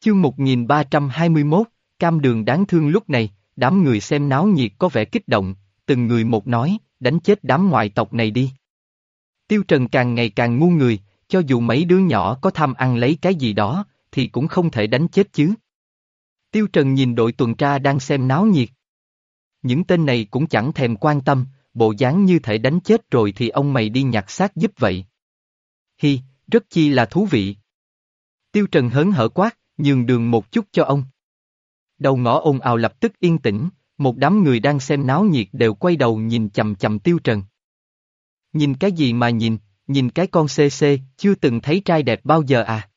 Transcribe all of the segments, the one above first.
Chương 1321, cam đường đáng thương lúc này, đám người xem náo nhiệt có vẻ kích động, từng người một nói, đánh chết đám ngoại tộc này đi. Tiêu Trần càng ngày càng ngu người, cho dù mấy đứa nhỏ có tham ăn lấy cái gì đó, thì cũng không thể đánh chết chứ. Tiêu Trần nhìn đội tuần tra đang xem náo nhiệt. Những tên này cũng chẳng thèm quan tâm, bộ dáng như thể đánh chết rồi thì ông mày đi nhặt xác giúp vậy. Hi, rất chi là thú vị. Tiêu Trần hớn hở quát, nhường đường một chút cho ông. Đầu ngõ ồn ào lập tức yên tĩnh, một đám người đang xem náo nhiệt đều quay đầu nhìn chầm chầm Tiêu Trần. Nhìn cái gì mà nhìn, nhìn cái con CC, chưa từng thấy trai đẹp bao giờ à.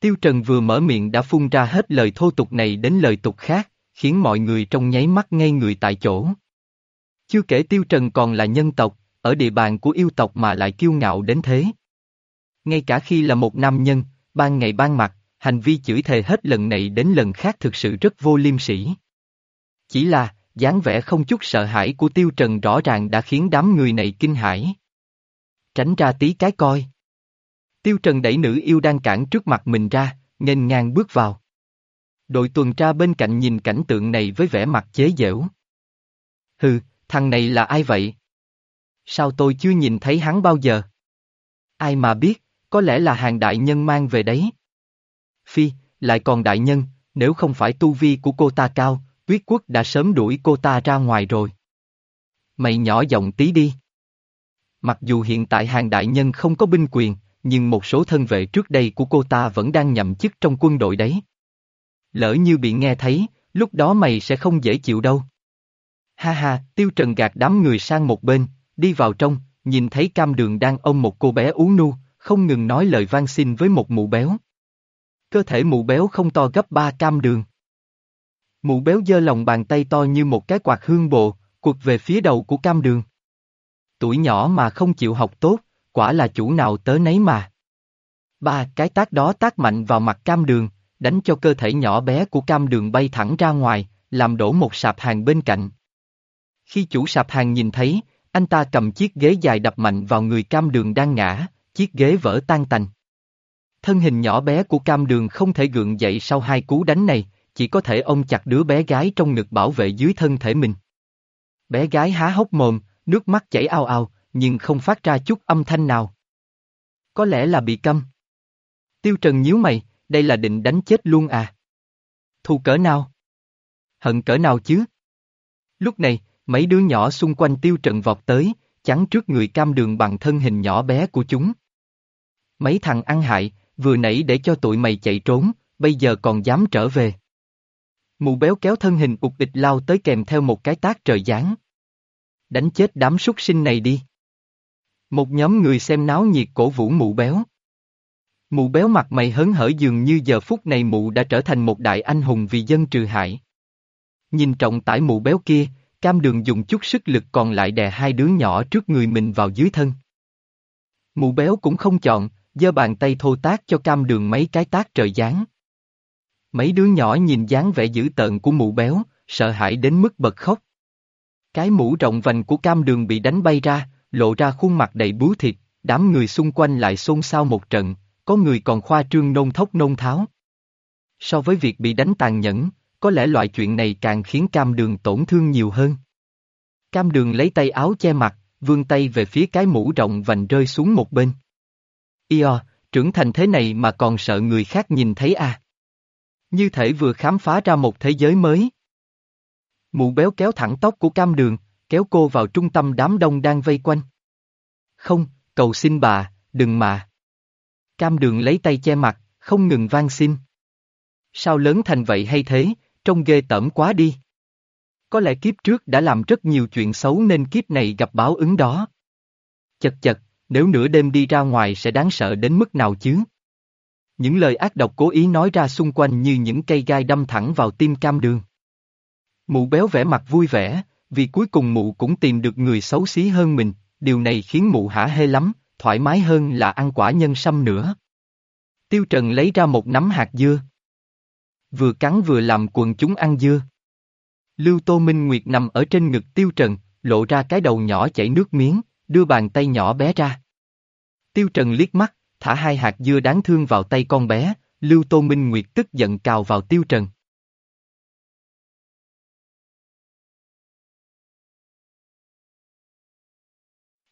Tiêu Trần vừa mở miệng đã phun ra hết lời thô tục này đến lời tục khác, khiến mọi người trong nháy mắt ngay người tại chỗ. Chưa kể Tiêu Trần còn là nhân tộc, ở địa bàn của yêu tộc mà lại kiêu ngạo đến thế. Ngay cả khi là một nam nhân, ban ngày ban mặt, hành vi chửi thề hết lần này đến lần khác thực sự rất vô liêm sỉ. Chỉ là, dáng vẻ không chút sợ hãi của Tiêu Trần rõ ràng đã khiến đám người này kinh hãi. Tránh ra tí cái coi. Tiêu Trần đẩy nữ yêu đang cản trước mặt mình ra, nghênh ngang bước vào. Đội tuần tra bên cạnh nhìn cảnh tượng này với vẻ mặt chế giễu. Hừ, thằng này là ai vậy? Sao tôi chưa nhìn thấy hắn bao giờ? Ai mà biết, có lẽ là hàng đại nhân mang về đấy. Phi, lại còn đại nhân, nếu không phải tu vi của cô ta cao, tuyết quốc đã sớm đuổi cô ta ra ngoài rồi. Mày nhỏ giọng tí đi. Mặc dù hiện tại hàng đại nhân không có binh quyền, nhưng một số thân vệ trước đây của cô ta vẫn đang nhậm chức trong quân đội đấy. Lỡ như bị nghe thấy, lúc đó mày sẽ không dễ chịu đâu. Ha ha, tiêu trần gạt đám người sang một bên, đi vào trong, nhìn thấy cam đường đang ôm một cô bé ú nu, không ngừng nói lời van xin với một mụ béo. Cơ thể mụ béo không to gấp ba cam đường. Mụ béo giơ lòng bàn tay to như một cái quạt hương bộ, quật về phía đầu của cam đường. Tuổi nhỏ mà không chịu học tốt, quả là chủ nào tớ nấy mà. Ba cái tác đó tác mạnh vào mặt cam đường, đánh cho cơ thể nhỏ bé của cam đường bay thẳng ra ngoài, làm đổ một sạp hàng bên cạnh. Khi chủ sạp hàng nhìn thấy, anh ta cầm chiếc ghế dài đập mạnh vào người cam đường đang ngã, chiếc ghế vỡ tan tành. Thân hình nhỏ bé của cam đường không thể gượng dậy sau hai cú đánh này, chỉ có thể ôm chặt đứa bé gái trong ngực bảo vệ dưới thân thể mình. Bé gái há hốc mồm, nước mắt chảy ao ao, nhưng không phát ra chút âm thanh nào. Có lẽ là bị câm. Tiêu Trần nhíu mày, đây là định đánh chết luôn à? Thù cỡ nào? Hận cỡ nào chứ? Lúc này, mấy đứa nhỏ xung quanh Tiêu Trần vọt tới, chắn trước người cam đường bằng thân hình nhỏ bé của chúng. Mấy thằng ăn hại, vừa nãy để cho tụi mày chạy trốn, bây giờ còn dám trở về. Mụ béo kéo thân hình ục địch lao tới kèm theo một cái tác trời giáng. Đánh chết đám súc sinh này đi. Một nhóm người xem náo nhiệt cổ vũ mụ béo. Mụ béo mặt mày hớn hở dường như giờ phút này mụ đã trở thành một đại anh hùng vì dân trừ hại. Nhìn trọng tải mụ béo kia, cam đường dùng chút sức lực còn lại đè hai đứa nhỏ trước người mình vào dưới thân. Mụ béo cũng không chọn, giơ bàn tay thô tác cho cam đường mấy cái tác trời giáng. Mấy đứa nhỏ nhìn dáng vẻ dữ tợn của mụ béo, sợ hãi đến mức bật khóc. Cái mũ rộng vành của cam đường bị đánh bay ra, lộ ra khuôn mặt đầy bú thịt, đám người xung quanh lại xôn xao một trận, có người còn khoa trương nôn thốc nôn tháo. So với việc bị đánh tàn nhẫn, có lẽ loại chuyện này càng khiến cam đường tổn thương nhiều hơn. Cam đường lấy tay áo che mặt, vươn tay về phía cái mũ rộng vành rơi xuống một bên. Io, trưởng thành thế này mà còn sợ người khác nhìn thấy à? Như thể vừa khám phá ra một thế giới mới. Mụ béo kéo thẳng tóc của cam đường, kéo cô vào trung tâm đám đông đang vây quanh. Không, cầu xin bà, đừng mà. Cam đường lấy tay che mặt, không ngừng van xin. Sao lớn thành vậy hay thế, trông ghê tởm quá đi. Có lẽ kiếp trước đã làm rất nhiều chuyện xấu nên kiếp này gặp báo ứng đó. Chật chật, nếu nửa đêm đi ra ngoài sẽ đáng sợ đến mức nào chứ? Những lời ác độc cố ý nói ra xung quanh như những cây gai đâm thẳng vào tim cam đường. Mụ béo vẻ mặt vui vẻ, vì cuối cùng mụ cũng tìm được người xấu xí hơn mình, điều này khiến mụ hả hê lắm, thoải mái hơn là ăn quả nhân sâm nữa. Tiêu Trần lấy ra một nắm hạt dưa. Vừa cắn vừa làm quần chúng ăn dưa. Lưu Tô Minh Nguyệt nằm ở trên ngực Tiêu Trần, lộ ra cái đầu nhỏ chảy nước miếng, đưa bàn tay nhỏ bé ra. Tiêu Trần liếc mắt, thả hai hạt dưa đáng thương vào tay con bé, Lưu Tô Minh Nguyệt tức giận cào vào Tiêu Trần.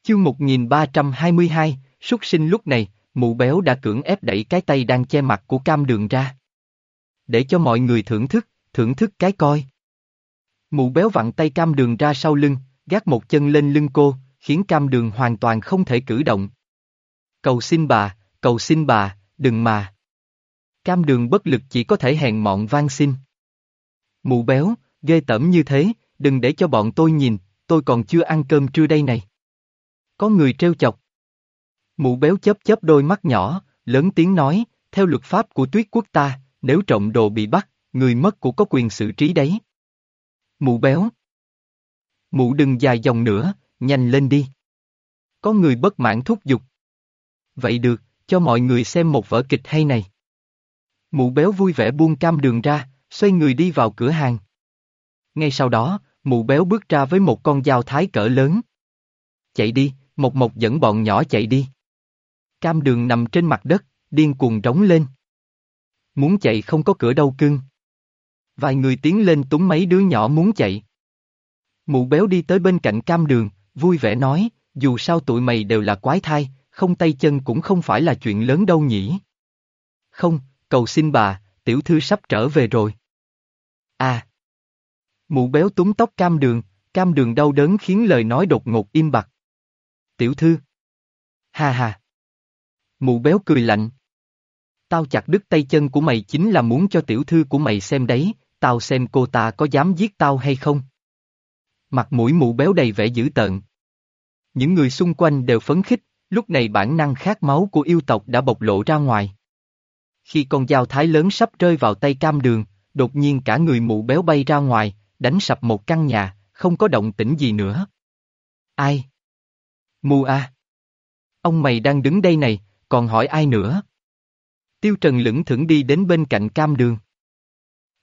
Chương 1322, súc sinh lúc này, mụ béo đã cưỡng ép đẩy cái tay đang che mặt của cam đường ra. Để cho mọi người thưởng thức, thưởng thức cái coi. Mụ béo vặn tay cam đường ra sau lưng, gác một chân lên lưng cô, khiến cam đường hoàn toàn không thể cử động. Cầu xin bà, cầu xin bà, đừng mà. Cam đường bất lực chỉ có thể hèn mọn van xin. Mụ béo, ghê tởm như thế, đừng để cho bọn tôi nhìn, tôi còn chưa ăn cơm trưa đây này. Có người treo chọc. Mụ béo chớp chớp đôi mắt nhỏ, lớn tiếng nói, theo luật pháp của tuyết quốc ta, nếu trộm đồ bị bắt, người mất của có quyền xử trí đấy. Mụ béo. Mụ đừng dài dòng nữa, nhanh lên đi. Có người bất mãn thúc giục. Vậy được, cho mọi người xem một vở kịch hay này. Mụ béo vui vẻ buông cam đường ra, xoay người đi vào cửa hàng. Ngay sau đó, mụ béo bước ra với một con dao thái cỡ lớn. Chạy đi, một mộc dẫn bọn nhỏ chạy đi. Cam đường nằm trên mặt đất, điên cuồng rống lên. Muốn chạy không có cửa đâu cưng. Vài người tiến lên túng mấy đứa nhỏ muốn chạy. Mụ béo đi tới bên cạnh cam đường, vui vẻ nói, dù sao tụi mày đều là quái thai, không tay chân cũng không phải là chuyện lớn đâu nhỉ. Không, cầu xin bà, tiểu thư sắp trở về rồi. À. Mụ béo túng tóc cam đường, cam đường đau đớn khiến lời nói đột ngột im bặt. Tiểu thư. Ha ha. Mụ béo cười lạnh. Tao chặt đứt tay chân của mày chính là muốn cho tiểu thư của mày xem đấy, tao xem cô ta có dám giết tao hay không. Mặt mũi mụ béo đầy vẻ dữ tợn. Những người xung quanh đều phấn khích, lúc này bản năng khát máu của yêu tộc đã bộc lộ ra ngoài. Khi con dao thái lớn sắp rơi vào tay cam đường, đột nhiên cả người mụ béo bay ra ngoài, đánh sập một căn nhà, không có động tĩnh gì nữa. Ai? Mù a. Ông mày đang đứng đây này, còn hỏi ai nữa? Tiêu Trần lững thững đi đến bên cạnh cam đường.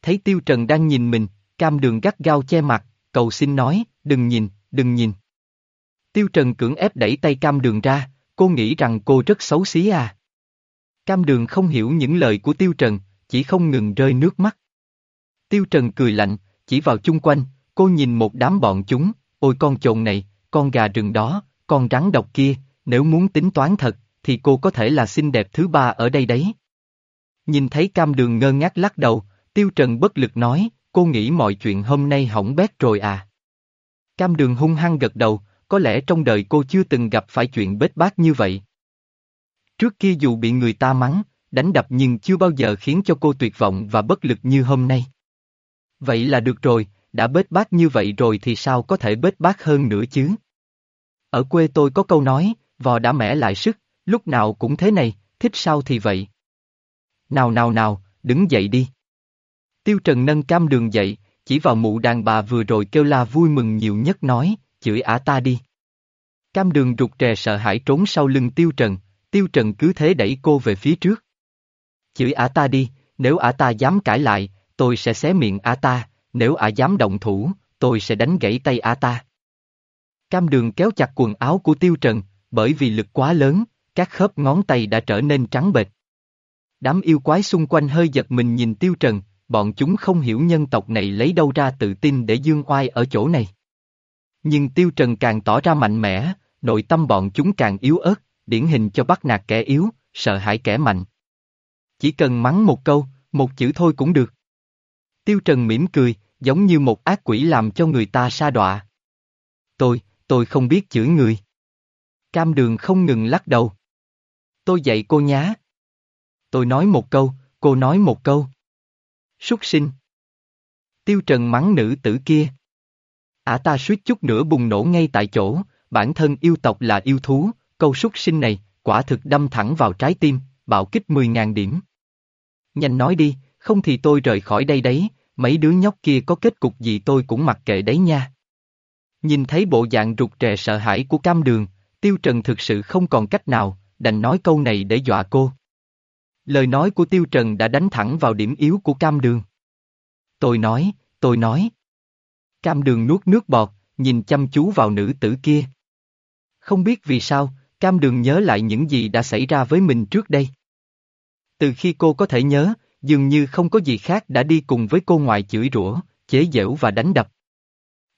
Thấy Tiêu Trần đang nhìn mình, cam đường gắt gao che mặt, cầu xin nói, đừng nhìn, đừng nhìn. Tiêu Trần cưỡng ép đẩy tay cam đường ra, cô nghĩ rằng cô rất xấu xí à. Cam đường không hiểu những lời của Tiêu Trần, chỉ không ngừng rơi nước mắt. Tiêu Trần cười lạnh, chỉ vào chung quanh, cô nhìn một đám bọn chúng, ôi con trồn này, con gà rừng đó, con rắn độc kia, nếu muốn tính toán thật, thì cô có thể là xinh đẹp thứ ba ở đây đấy. Nhìn thấy cam đường ngơ ngác lắc đầu, Tiêu Trần bất lực nói, cô nghĩ mọi chuyện hôm nay hỏng bét rồi à. Cam đường hung hăng gật đầu, có lẽ trong đời cô chưa từng gặp phải chuyện bết bát như vậy. Trước kia dù bị người ta mắng, đánh đập nhưng chưa bao giờ khiến cho cô tuyệt vọng và bất lực như hôm nay. Vậy là được rồi, đã bết bát như vậy rồi thì sao có thể bết bát hơn nữa chứ? Ở quê tôi có câu nói, vò đã mẻ lại sức, lúc nào cũng thế này, thích sao thì vậy. Nào nào nào, đứng dậy đi. Tiêu Trần nâng cam đường dậy, chỉ vào mụ đàn bà vừa rồi kêu la vui mừng nhiều nhất nói, chửi ả ta đi. Cam đường rụt rè sợ hãi trốn sau lưng Tiêu Trần, Tiêu Trần cứ thế đẩy cô về phía trước. Chửi ả ta đi, nếu ả ta dám cãi lại, tôi sẽ xé miệng ả ta, nếu ả dám động thủ, tôi sẽ đánh gãy tay ả ta. Cam đường kéo chặt quần áo của Tiêu Trần, bởi vì lực quá lớn, các khớp ngón tay đã trở nên trắng bệch. Đám yêu quái xung quanh hơi giật mình nhìn Tiêu Trần, bọn chúng không hiểu nhân tộc này lấy đâu ra tự tin để dương oai ở chỗ này. Nhưng Tiêu Trần càng tỏ ra mạnh mẽ, nội tâm bọn chúng càng yếu ớt, điển hình cho bắt nạt kẻ yếu, sợ hãi kẻ mạnh. Chỉ cần mắng một câu, một chữ thôi cũng được. Tiêu Trần mỉm cười, giống như một ác quỷ làm cho người ta sa đọa. Tôi, tôi không biết chửi người. Cam đường không ngừng lắc đầu. Tôi dạy cô nhá. Tôi nói một câu, cô nói một câu. Súc sinh. Tiêu Trần mắng nữ tử kia. Ả ta suýt chút nữa bùng nổ ngay tại chỗ, bản thân yêu tộc là yêu thú, câu súc sinh này, quả thực đâm thẳng vào trái tim, bạo kích 10.000 điểm. Nhanh nói đi, không thì tôi rời khỏi đây đấy, mấy đứa nhóc kia có kết cục gì tôi cũng mặc kệ đấy nha. Nhìn thấy bộ dạng rụt rè sợ hãi của cam đường, Tiêu Trần thực sự không còn cách nào, đành nói câu này để dọa cô. Lời nói của Tiêu Trần đã đánh thẳng vào điểm yếu của cam đường. Tôi nói, tôi nói. Cam đường nuốt nước bọt, nhìn chăm chú vào nữ tử kia. Không biết vì sao, cam đường nhớ lại những gì đã xảy ra với mình trước đây. Từ khi cô có thể nhớ, dường như không có gì khác đã đi cùng với cô ngoài chửi rủa, chế giễu và đánh đập.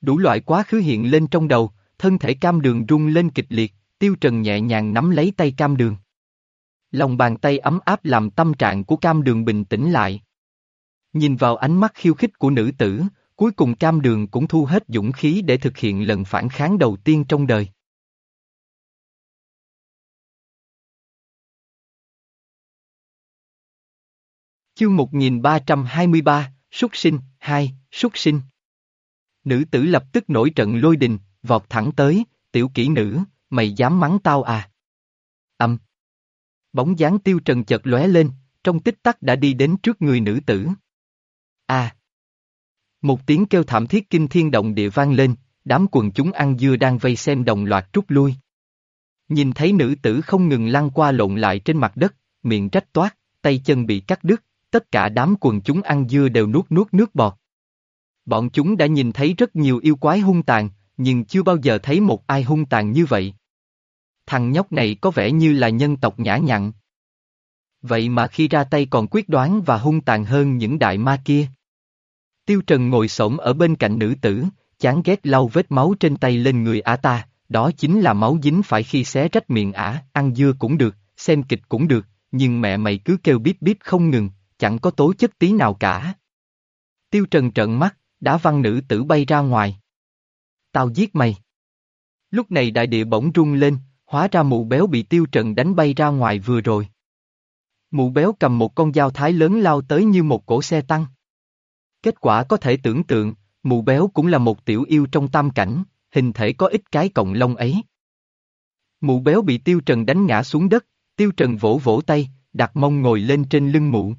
Đủ loại quá khứ hiện lên trong đầu, thân thể cam đường rung lên kịch liệt, tiêu trần nhẹ nhàng nắm lấy tay cam đường. Lòng bàn tay ấm áp làm tâm trạng của cam đường bình tĩnh lại. Nhìn vào ánh mắt khiêu khích của nữ tử, cuối cùng cam đường cũng thu hết dũng khí để thực hiện lần phản kháng đầu tiên trong đời. Chương 1323, Súc sinh, 2, Súc sinh. Nữ tử lập tức nổi trận lôi đình, vọt thẳng tới, tiểu kỹ nữ, mày dám mắng tao à? Âm. Bóng dáng tiêu trần chợt lóe lên, trong tích tắc đã đi đến trước người nữ tử. À. Một tiếng kêu thảm thiết kinh thiên động địa vang lên, đám quần chúng ăn dưa đang vây xem đồng loạt rút lui. Nhìn thấy nữ tử không ngừng lăn qua lộn lại trên mặt đất, miệng trách toát, tay chân bị cắt đứt, tất cả đám quần chúng ăn dưa đều nuốt nuốt nước bọt. Bọn chúng đã nhìn thấy rất nhiều yêu quái hung tàn, nhưng chưa bao giờ thấy một ai hung tàn như vậy. Thằng nhóc này có vẻ như là nhân tộc nhã nhặn. Vậy mà khi ra tay còn quyết đoán và hung tàn hơn những đại ma kia. Tiêu Trần ngồi xổm ở bên cạnh nữ tử, chán ghét lau vết máu trên tay lên người ả ta, đó chính là máu dính phải khi xé rách miệng ả, ăn dưa cũng được, xem kịch cũng được, nhưng mẹ mày cứ kêu bíp bíp không ngừng, chẳng có tố chất tí nào cả. Tiêu Trần trợn mắt, đã văn nữ tử bay ra ngoài. Tao giết mày. Lúc này đại địa bỗng rung lên, hóa ra mụ béo bị Tiêu Trần đánh bay ra ngoài vừa rồi. Mụ béo cầm một con dao thái lớn lao tới như một cổ xe tăng. Kết quả có thể tưởng tượng, mụ béo cũng là một tiểu yêu trong tam cảnh, hình thể có ít cái cộng lông ấy. Mụ béo bị Tiêu Trần đánh ngã xuống đất, Tiêu Trần vỗ vỗ tay, đặt mông ngồi lên trên lưng mụ.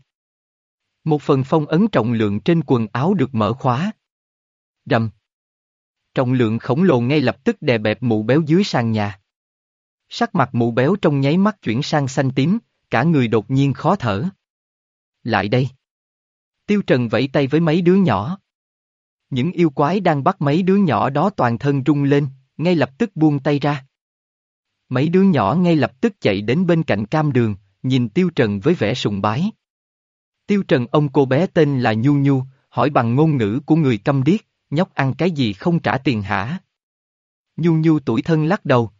Một phần phong ấn trọng lượng trên quần áo được mở khóa. Rầm. Trọng lượng khổng lồ ngay lập tức đè bẹp mụ béo dưới sàn nhà. Sắc mặt mụ béo trong nháy mắt chuyển sang xanh tím, cả người đột nhiên khó thở. Lại đây. Tiêu Trần vẫy tay với mấy đứa nhỏ. Những yêu quái đang bắt mấy đứa nhỏ đó toàn thân rung lên, ngay lập tức buông tay ra. Mấy đứa nhỏ ngay lập tức chạy đến bên cạnh cam đường, nhìn Tiêu Trần với vẻ sùng bái. Tiêu Trần ông cô bé tên là Nhu Nhu, hỏi bằng ngôn ngữ của người câm điếc, nhóc ăn cái gì không trả tiền hả? Nhu Nhu tuổi thân lắc đầu.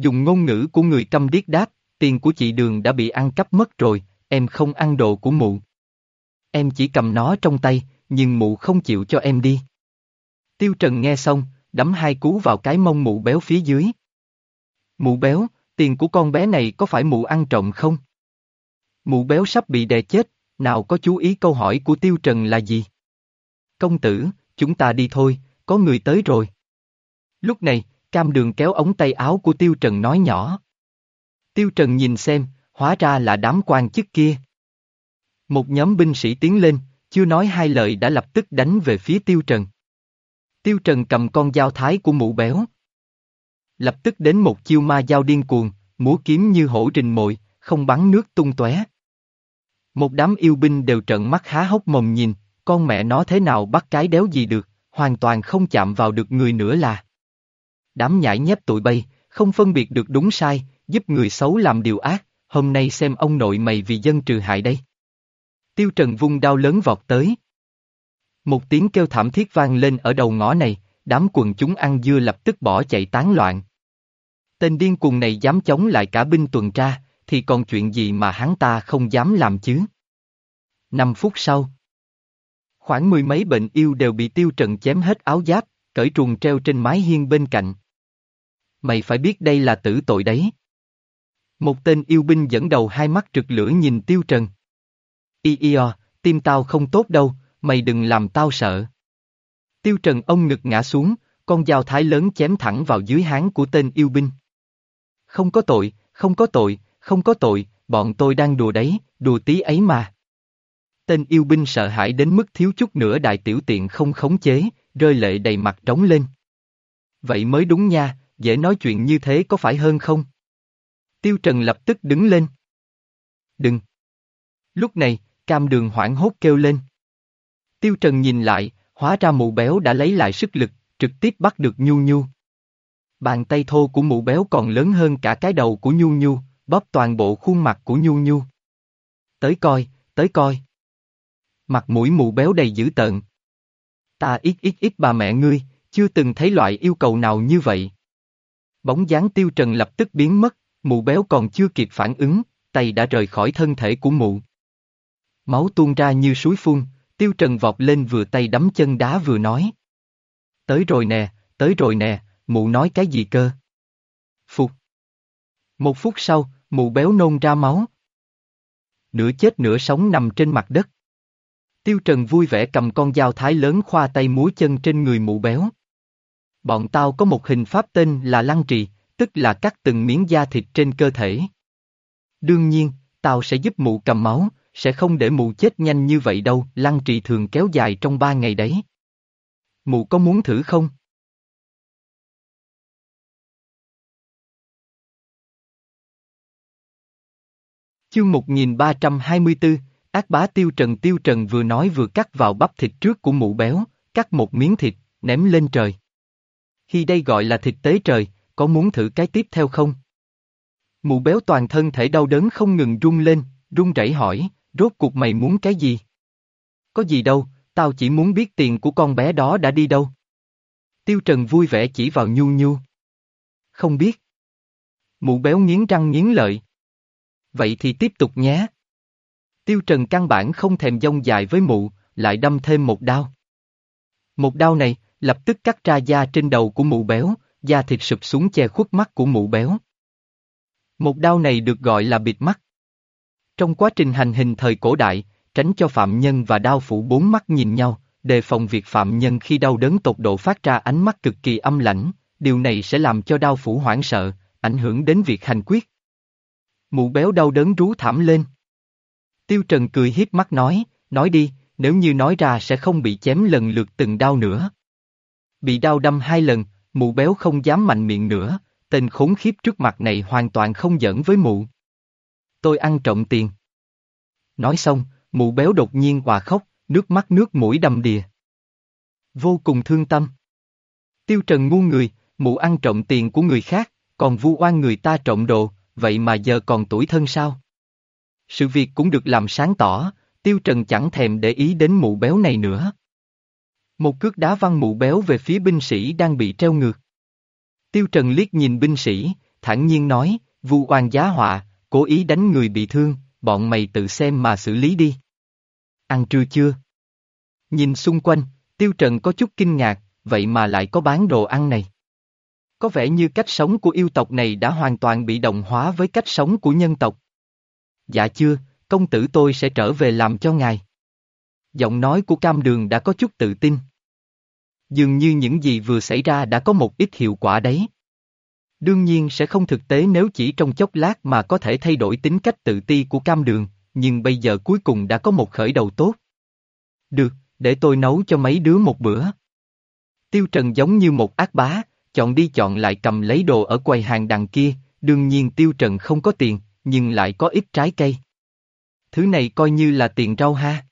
Dùng ngôn ngữ của người câm điếc đáp, tiền của chị Đường đã bị ăn cắp mất rồi, em không ăn đồ của mụ. Em chỉ cầm nó trong tay, nhưng mụ không chịu cho em đi. Tiêu Trần nghe xong, đấm hai cú vào cái mông mụ béo phía dưới. Mụ béo, tiền của con bé này có phải mụ ăn trộm không? Mụ béo sắp bị đè chết, nào có chú ý câu hỏi của Tiêu Trần là gì? Công tử, chúng ta đi thôi, có người tới rồi. Lúc này, cam đường kéo ống tay áo của Tiêu Trần nói nhỏ. Tiêu Trần nhìn xem, hóa ra là đám quan chức kia. Một nhóm binh sĩ tiến lên, chưa nói hai lời đã lập tức đánh về phía Tiêu Trần. Tiêu Trần cầm con dao thái của mụ béo. Lập tức đến một chiêu ma dao điên cuồng, múa kiếm như hổ rình mồi, không bắn nước tung tóe. Một đám yêu binh đều trợn mắt há hốc mồm nhìn, con mẹ nó thế nào bắt cái đéo gì được, hoàn toàn không chạm vào được người nữa là. Đám nhãi nhép tụi bay, không phân biệt được đúng sai, giúp người xấu làm điều ác, hôm nay xem ông nội mày vì dân trừ hại đây. Tiêu Trần vung đao lớn vọt tới. Một tiếng kêu thảm thiết vang lên ở đầu ngõ này, đám quần chúng ăn dưa lập tức bỏ chạy tán loạn. Tên điên cuồng này dám chống lại cả binh tuần tra, thì còn chuyện gì mà hắn ta không dám làm chứ? Năm phút sau, khoảng mười mấy bệnh yêu đều bị tiêu trần chém hết áo giáp, cởi truồng treo trên mái hiên bên cạnh. Mày phải biết đây là tử tội đấy. Một tên yêu binh dẫn đầu hai mắt trực lửa nhìn tiêu trần. Y y o, tim tao không tốt đâu, mày đừng làm tao sợ. Tiêu trần ông ngực ngã xuống, con dao thái lớn chém thẳng vào dưới háng của tên yêu binh. Không có tội, không có tội, không có tội, bọn tôi đang đùa đấy, đùa tí ấy mà. Tên yêu binh sợ hãi đến mức thiếu chút nữa đại tiểu tiện không khống chế, rơi lệ đầy mặt trống lên. Vậy mới đúng nha, dễ nói chuyện như thế có phải hơn không? Tiêu Trần lập tức đứng lên. Đừng. Lúc này, cam đường hoảng hốt kêu lên. Tiêu Trần nhìn lại, hóa ra mụ béo đã lấy lại sức lực, trực tiếp bắt được Nhu Nhu. Bàn tay thô của mụ béo còn lớn hơn cả cái đầu của Nhu Nhu, bóp toàn bộ khuôn mặt của Nhu Nhu. Tới coi, tới coi. Mặt mũi mụ béo đầy dữ tợn. Ta ít ít ít bà mẹ ngươi, chưa từng thấy loại yêu cầu nào như vậy. Bóng dáng tiêu trần lập tức biến mất, mụ béo còn chưa kịp phản ứng, tay đã rời khỏi thân thể của mụ. Máu tuôn ra như suối phun, tiêu trần vọt lên vừa tay đấm chân đá vừa nói. Tới rồi nè, tới rồi nè, mụ nói cái gì cơ? Phục. Một phút sau, mụ béo nôn ra máu. Nửa chết nửa sống nằm trên mặt đất. Tiêu Trần vui vẻ cầm con dao thái lớn khoa tay múa chân trên người mụ béo. Bọn tao có một hình pháp tên là lăng trì, tức là cắt từng miếng da thịt trên cơ thể. Đương nhiên, tao sẽ giúp mụ cầm máu, sẽ không để mụ chết nhanh như vậy đâu, lăng trì thường kéo dài trong ba ngày đấy. Mụ có muốn thử không? Chương 1324, ác bá tiêu trần tiêu trần vừa nói vừa cắt vào bắp thịt trước của mụ béo, cắt một miếng thịt, ném lên trời. Khi đây gọi là thịt tế trời, có muốn thử cái tiếp theo không? Mụ béo toàn thân thể đau đớn không ngừng rung lên, run rẩy hỏi, rốt cuộc mày muốn cái gì? Có gì đâu, tao chỉ muốn biết tiền của con bé đó đã đi đâu. Tiêu Trần vui vẻ chỉ vào Nhu Nhu. Không biết. Mụ béo nghiến răng nghiến lợi. Vậy thì tiếp tục nhé. Tiêu Trần căn bản không thèm dông dài với mụ, lại đâm thêm một đao. Một đao này, lập tức cắt ra da trên đầu của mụ béo, da thịt sụp xuống che khuất mắt của mụ béo. Một đao này được gọi là bịt mắt. Trong quá trình hành hình thời cổ đại, tránh cho phạm nhân và đao phủ bốn mắt nhìn nhau, đề phòng việc phạm nhân khi đau đớn tột độ phát ra ánh mắt cực kỳ âm lãnh, điều này sẽ làm cho đao phủ hoảng sợ, ảnh hưởng đến việc hành quyết. Mụ béo đau đớn rú thảm lên. Tiêu Trần cười hiếp mắt nói, nói đi, nếu như nói ra sẽ không bị chém lần lượt từng đau nữa. Bị đau đâm hai lần, mụ béo không dám mạnh miệng nữa, tên khốn khiếp trước mặt này hoàn toàn không giỡn với mụ. Tôi ăn trộm tiền. Nói xong, mụ béo đột nhiên hòa khóc, nước mắt nước mũi đầm đìa. Vô cùng thương tâm. Tiêu Trần ngu người, mụ ăn trộm tiền của người khác, còn vu oan người ta trộm đồ, vậy mà giờ còn tuổi thân sao? Sự việc cũng được làm sáng tỏ, Tiêu Trần chẳng thèm để ý đến mụ béo này nữa. Một cước đá văng mụ béo về phía binh sĩ đang bị treo ngược. Tiêu Trần liếc nhìn binh sĩ, thản nhiên nói, vu oan giá họa, cố ý đánh người bị thương, bọn mày tự xem mà xử lý đi. Ăn trưa chưa? Nhìn xung quanh, Tiêu Trần có chút kinh ngạc, vậy mà lại có bán đồ ăn này. Có vẻ như cách sống của yêu tộc này đã hoàn toàn bị đồng hóa với cách sống của nhân tộc. Dạ chưa, công tử tôi sẽ trở về làm cho ngài. Giọng nói của cam đường đã có chút tự tin. Dường như những gì vừa xảy ra đã có một ít hiệu quả đấy. Đương nhiên sẽ không thực tế nếu chỉ trong chốc lát mà có thể thay đổi tính cách tự ti của cam đường, nhưng bây giờ cuối cùng đã có một khởi đầu tốt. Được, để tôi nấu cho mấy đứa một bữa. Tiêu Trần giống như một ác bá, chọn đi chọn lại cầm lấy đồ ở quầy hàng đằng kia, đương nhiên Tiêu Trần không có tiền, nhưng lại có ít trái cây. Thứ này coi như là tiền rau ha.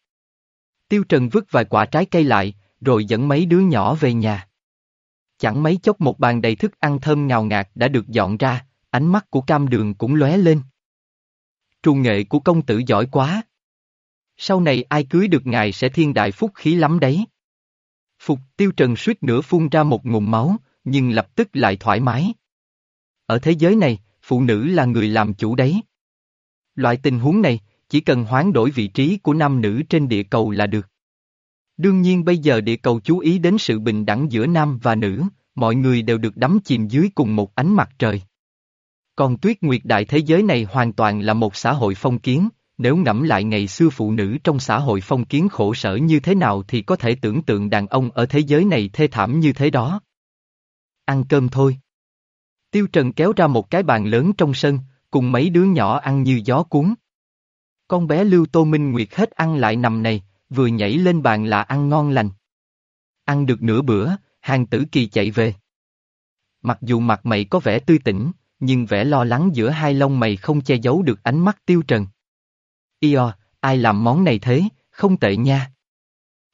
Tiêu Trần vứt vài quả trái cây lại, rồi dẫn mấy đứa nhỏ về nhà. Chẳng mấy chốc một bàn đầy thức ăn thơm ngào ngạt đã được dọn ra, ánh mắt của cam đường cũng lóe lên. Trù nghệ của công tử giỏi quá. Sau này ai cưới được ngài sẽ thiên đại phúc khí lắm đấy. Phục tiêu trần suýt nữa phun ra một ngụm máu, nhưng lập tức lại thoải mái. Ở thế giới này, phụ nữ là người làm chủ đấy. Loại tình huống này, chỉ cần hoán đổi vị trí của nam nữ trên địa cầu là được. Đương nhiên bây giờ địa cầu chú ý đến sự bình đẳng giữa nam và nữ, mọi người đều được đắm chìm dưới cùng một ánh mặt trời. Còn tuyết nguyệt đại thế giới này hoàn toàn là một xã hội phong kiến, nếu ngẫm lại ngày xưa phụ nữ trong xã hội phong kiến khổ sở như thế nào thì có thể tưởng tượng đàn ông ở thế giới này thê thảm như thế đó. Ăn cơm thôi. Tiêu Trần kéo ra một cái bàn lớn trong sân, cùng mấy đứa nhỏ ăn như gió cuốn. Con bé Lưu Tô Minh Nguyệt hết ăn lại nằm này, vừa nhảy lên bàn là ăn ngon lành. Ăn được nửa bữa, hàng tử kỳ chạy về. Mặc dù mặt mày có vẻ tươi tỉnh, nhưng vẻ lo lắng giữa hai lông mày không che giấu được ánh mắt tiêu trần. Io, ai làm món này thế, không tệ nha.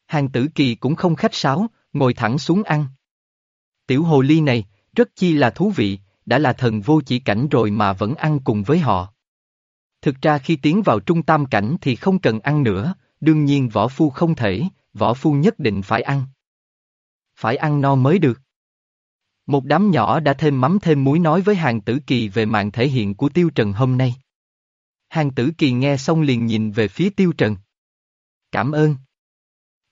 Hàng tử kỳ cũng không khách sáo, ngồi thẳng xuống ăn. Tiểu hồ ly này, rất chi là thú vị, đã là thần vô chỉ cảnh rồi mà vẫn ăn cùng với họ. Thực ra khi tiến vào trung tam cảnh thì không cần ăn nữa, đương nhiên võ phu không thể, võ phu nhất định phải ăn. Phải ăn no mới được. Một đám nhỏ đã thêm mắm thêm muối nói với hàng tử kỳ về mạng thể hiện của Tiêu Trần hôm nay. Hàng tử kỳ nghe xong liền nhìn về phía Tiêu Trần. Cảm ơn.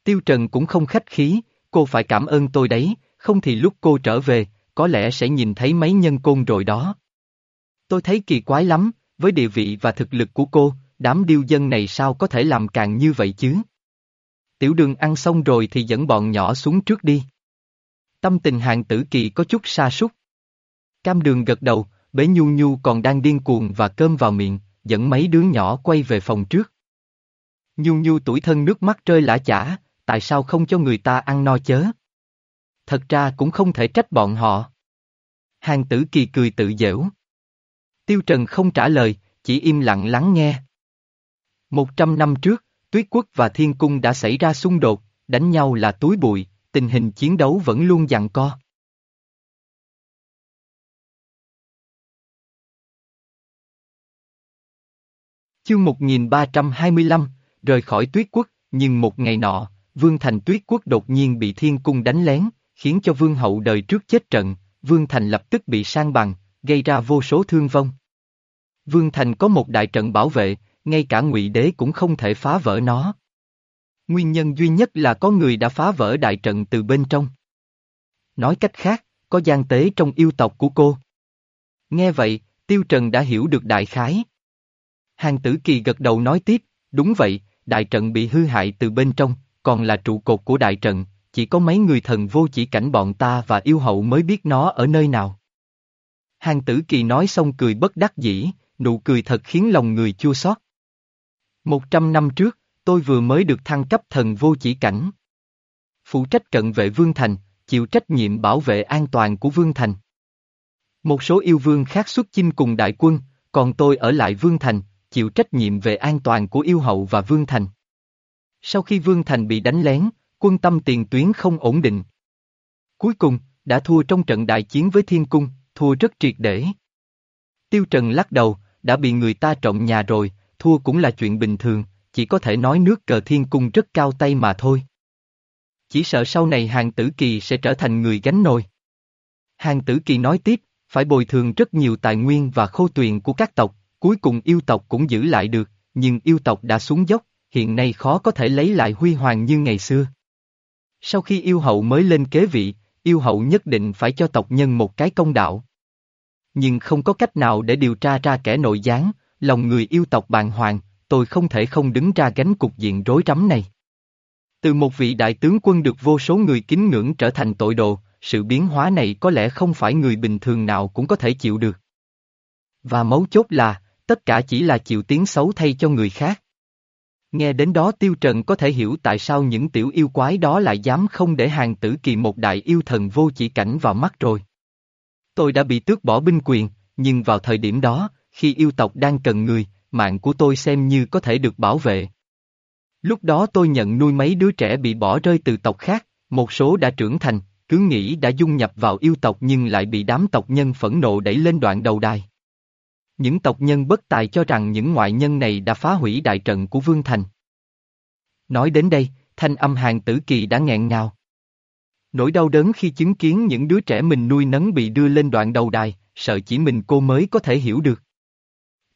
Tiêu Trần cũng không khách khí, cô phải cảm ơn tôi đấy, không thì lúc cô trở về, có lẽ sẽ nhìn thấy mấy nhân côn rồi đó. Tôi thấy kỳ quái lắm, với địa vị và thực lực của cô, đám điêu dân này sao có thể làm càng như vậy chứ? Tiểu đường ăn xong rồi thì dẫn bọn nhỏ xuống trước đi. Tâm tình hàng tử kỳ có chút sa sút. Cam đường gật đầu, bế nhu nhu còn đang điên cuồng và cơm vào miệng, dẫn mấy đứa nhỏ quay về phòng trước. Nhu nhu tuổi thân nước mắt rơi lã chả, tại sao không cho người ta ăn no chớ? Thật ra cũng không thể trách bọn họ. Hàng tử kỳ cười tự dễu. Tiêu Trần không trả lời, chỉ im lặng lắng nghe. Một trăm năm trước, Tuyết Quốc và Thiên Cung đã xảy ra xung đột, đánh nhau là túi bụi, tình hình chiến đấu vẫn luôn dằn co. Chương 1325, rời khỏi Tuyết Quốc, nhưng một ngày nọ, Vương Thành Tuyết Quốc đột nhiên bị Thiên Cung đánh lén, khiến cho Vương Hậu đời trước chết trận, Vương Thành lập tức bị sang bằng, gây ra vô số thương vong. Vương Thành có một đại trận bảo vệ, ngay cả ngụy đế cũng không thể phá vỡ nó. Nguyên nhân duy nhất là có người đã phá vỡ đại trận từ bên trong. Nói cách khác, có gian tế trong yêu tộc của cô. Nghe vậy, Tiêu Trần đã hiểu được đại khái. Hàng tử kỳ gật đầu nói tiếp, đúng vậy, đại trận bị hư hại từ bên trong, còn là trụ cột của đại trận, chỉ có mấy người thần vô chỉ cảnh bọn ta và yêu hậu mới biết nó ở nơi nào. Hàng tử kỳ nói xong cười bất đắc dĩ, nụ cười thật khiến lòng người chua xót. Một trăm năm trước, tôi vừa mới được thăng cấp thần vô chỉ cảnh. Phụ trách cận vệ Vương Thành, chịu trách nhiệm bảo vệ an toàn của Vương Thành. Một số yêu vương khác xuất chinh cùng đại quân, còn tôi ở lại Vương Thành, chịu trách nhiệm về an toàn của yêu hậu và Vương Thành. Sau khi Vương Thành bị đánh lén, quân tâm tiền tuyến không ổn định. Cuối cùng, đã thua trong trận đại chiến với Thiên Cung, thua rất triệt để. Tiêu Trần lắc đầu, đã bị người ta trộm nhà rồi, thua cũng là chuyện bình thường, chỉ có thể nói nước cờ thiên cung rất cao tay mà thôi. Chỉ sợ sau này hàng tử kỳ sẽ trở thành người gánh nồi. Hàng tử kỳ nói tiếp, phải bồi thường rất nhiều tài nguyên và khô tuyền của các tộc, cuối cùng yêu tộc cũng giữ lại được, nhưng yêu tộc đã xuống dốc, hiện nay khó có thể lấy lại huy hoàng như ngày xưa. Sau khi yêu hậu mới lên kế vị, yêu hậu nhất định phải cho tộc nhân một cái công đạo. Nhưng không có cách nào để điều tra ra kẻ nội gián, lòng người yêu tộc bàn hoàng, tôi không thể không đứng ra gánh cục diện rối rắm này. Từ một vị đại tướng quân được vô số người kính ngưỡng trở thành tội đồ, sự biến hóa này có lẽ không phải người bình thường nào cũng có thể chịu được. Và mấu chốt là, tất cả chỉ là chịu tiếng xấu thay cho người khác. Nghe đến đó Tiêu Trần có thể hiểu tại sao những tiểu yêu quái đó lại dám không để hàng tử kỳ một đại yêu thần vô chỉ cảnh vào mắt rồi. Tôi đã bị tước bỏ binh quyền, nhưng vào thời điểm đó, khi yêu tộc đang cần người, mạng của tôi xem như có thể được bảo vệ. Lúc đó tôi nhận nuôi mấy đứa trẻ bị bỏ rơi từ tộc khác, một số đã trưởng thành, cứ nghĩ đã dung nhập vào yêu tộc nhưng lại bị đám tộc nhân phẫn nộ đẩy lên đoạn đầu đài. Những tộc nhân bất tài cho rằng những ngoại nhân này đã phá hủy đại trận của Vương Thành. Nói đến đây, thanh âm hàng tử kỳ đã nghẹn ngào. Nỗi đau đớn khi chứng kiến những đứa trẻ mình nuôi nấng bị đưa lên đoạn đầu đài, sợ chỉ mình cô mới có thể hiểu được.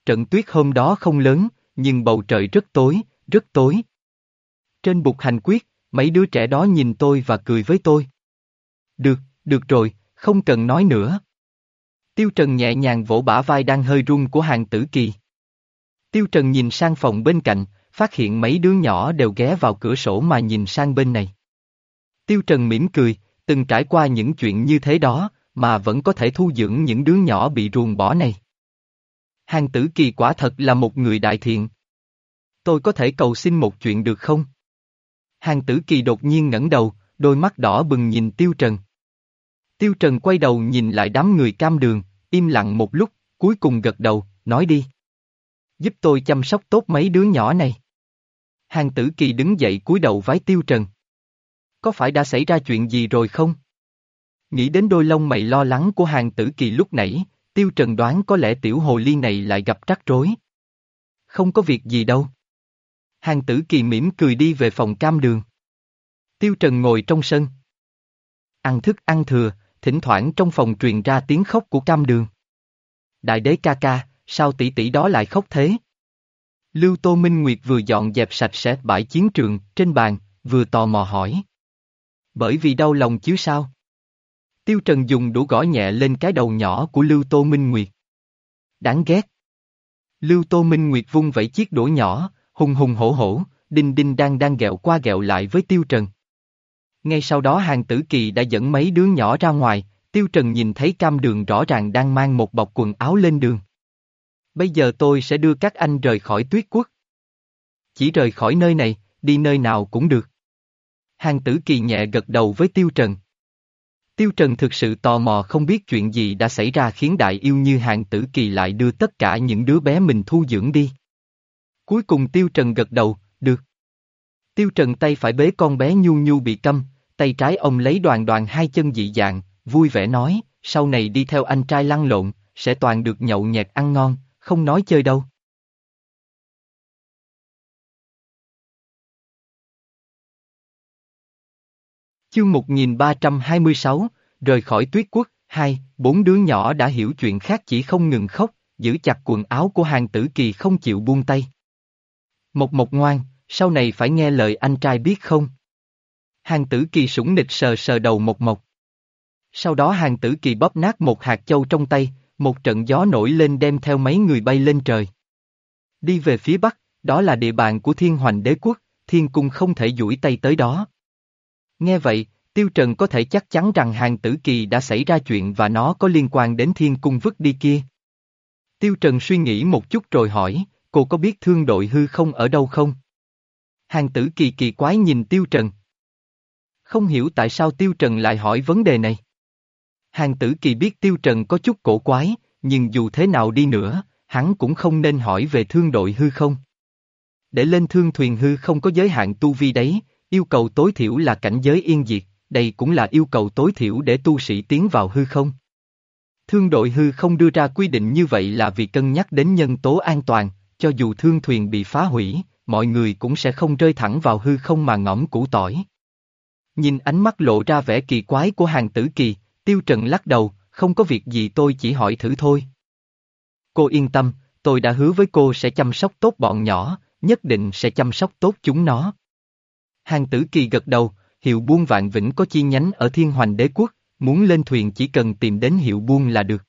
Trận tuyết hôm đó không lớn, nhưng bầu trời rất tối, rất tối. Trên bục hành quyết, mấy đứa trẻ đó nhìn tôi và cười với tôi. Được, được rồi, không cần nói nữa. Tiêu Trần nhẹ nhàng vỗ bả vai đang hơi run của hàng tử kỳ. Tiêu Trần nhìn sang phòng bên cạnh, phát hiện mấy đứa nhỏ đều ghé vào cửa sổ mà nhìn sang bên này. Tiêu Trần mỉm cười, từng trải qua những chuyện như thế đó, mà vẫn có thể thu dưỡng những đứa nhỏ bị ruồng bỏ này. Hàng tử kỳ quả thật là một người đại thiện. Tôi có thể cầu xin một chuyện được không? Hàng tử kỳ đột nhiên ngẩng đầu, đôi mắt đỏ bừng nhìn Tiêu Trần. Tiêu Trần quay đầu nhìn lại đám người cam đường, im lặng một lúc, cuối cùng gật đầu, nói đi. Giúp tôi chăm sóc tốt mấy đứa nhỏ này. Hàng tử kỳ đứng dậy cúi đầu vái Tiêu Trần. Có phải đã xảy ra chuyện gì rồi không? Nghĩ đến đôi lông mày lo lắng của hàng tử kỳ lúc nãy, Tiêu Trần đoán có lẽ tiểu hồ ly này lại gặp trắc rối. Không có việc gì đâu. Hàng tử kỳ mỉm cười đi về phòng cam đường. Tiêu Trần ngồi trong sân. Ăn thức ăn thừa, thỉnh thoảng trong phòng truyền ra tiếng khóc của cam đường. Đại đế ca ca, sao tỷ tỷ đó lại khóc thế? Lưu Tô Minh Nguyệt vừa dọn dẹp sạch sẽ bãi chiến trường, trên bàn, vừa tò mò hỏi. Bởi vì đau lòng chứ sao? Tiêu Trần dùng đũa gõ nhẹ lên cái đầu nhỏ của Lưu Tô Minh Nguyệt. Đáng ghét. Lưu Tô Minh Nguyệt vung vẩy chiếc đũa nhỏ, hùng hùng hổ hổ, đinh đinh đang đang gẹo qua gẹo lại với Tiêu Trần. Ngay sau đó hàng tử kỳ đã dẫn mấy đứa nhỏ ra ngoài, Tiêu Trần nhìn thấy cam đường rõ ràng đang mang một bọc quần áo lên đường. Bây giờ tôi sẽ đưa các anh rời khỏi tuyết quốc. Chỉ rời khỏi nơi này, đi nơi nào cũng được. Hàng tử kỳ nhẹ gật đầu với Tiêu Trần. Tiêu Trần thực sự tò mò không biết chuyện gì đã xảy ra khiến đại yêu như hàng tử kỳ lại đưa tất cả những đứa bé mình thu dưỡng đi. Cuối cùng Tiêu Trần gật đầu, được. Tiêu Trần tay phải bế con bé nhu nhu bị câm, tay trái ông lấy đoàn đoàn hai chân dị dạng, vui vẻ nói, sau này đi theo anh trai lăn lộn, sẽ toàn được nhậu nhẹt ăn ngon, không nói chơi đâu. Chương 1326, rời khỏi tuyết quốc, hai, bốn đứa nhỏ đã hiểu chuyện khác chỉ không ngừng khóc, giữ chặt quần áo của hàng tử kỳ không chịu buông tay. Mộc Mộc ngoan, sau này phải nghe lời anh trai biết không? Hàng tử kỳ sủng nịch sờ sờ đầu Mộc mộc. Sau đó hàng tử kỳ bóp nát một hạt châu trong tay, một trận gió nổi lên đem theo mấy người bay lên trời. Đi về phía bắc, đó là địa bàn của thiên hoành đế quốc, thiên cung không thể duỗi tay tới đó. Nghe vậy, Tiêu Trần có thể chắc chắn rằng hàng tử kỳ đã xảy ra chuyện và nó có liên quan đến thiên cung vứt đi kia. Tiêu Trần suy nghĩ một chút rồi hỏi, cô có biết thương đội hư không ở đâu không? Hàng tử kỳ kỳ quái nhìn Tiêu Trần. Không hiểu tại sao Tiêu Trần lại hỏi vấn đề này. Hàng tử kỳ biết Tiêu Trần có chút cổ quái, nhưng dù thế nào đi nữa, hắn cũng không nên hỏi về thương đội hư không. Để lên thương thuyền hư không có giới hạn tu vi đấy, yêu cầu tối thiểu là cảnh giới yên diệt, đây cũng là yêu cầu tối thiểu để tu sĩ tiến vào hư không. Thương đội hư không đưa ra quy định như vậy là vì cân nhắc đến nhân tố an toàn, cho dù thương thuyền bị phá hủy, mọi người cũng sẽ không rơi thẳng vào hư không mà ngõm củ tỏi. Nhìn ánh mắt lộ ra vẻ kỳ quái của hàng tử kỳ, tiêu trần lắc đầu, không có việc gì tôi chỉ hỏi thử thôi. Cô yên tâm, tôi đã hứa với cô sẽ chăm sóc tốt bọn nhỏ, nhất định sẽ chăm sóc tốt chúng nó. Hàng tử kỳ gật đầu, hiệu buôn vạn vĩnh có chi nhánh ở thiên hoành đế quốc, muốn lên thuyền chỉ cần tìm đến hiệu buôn là được.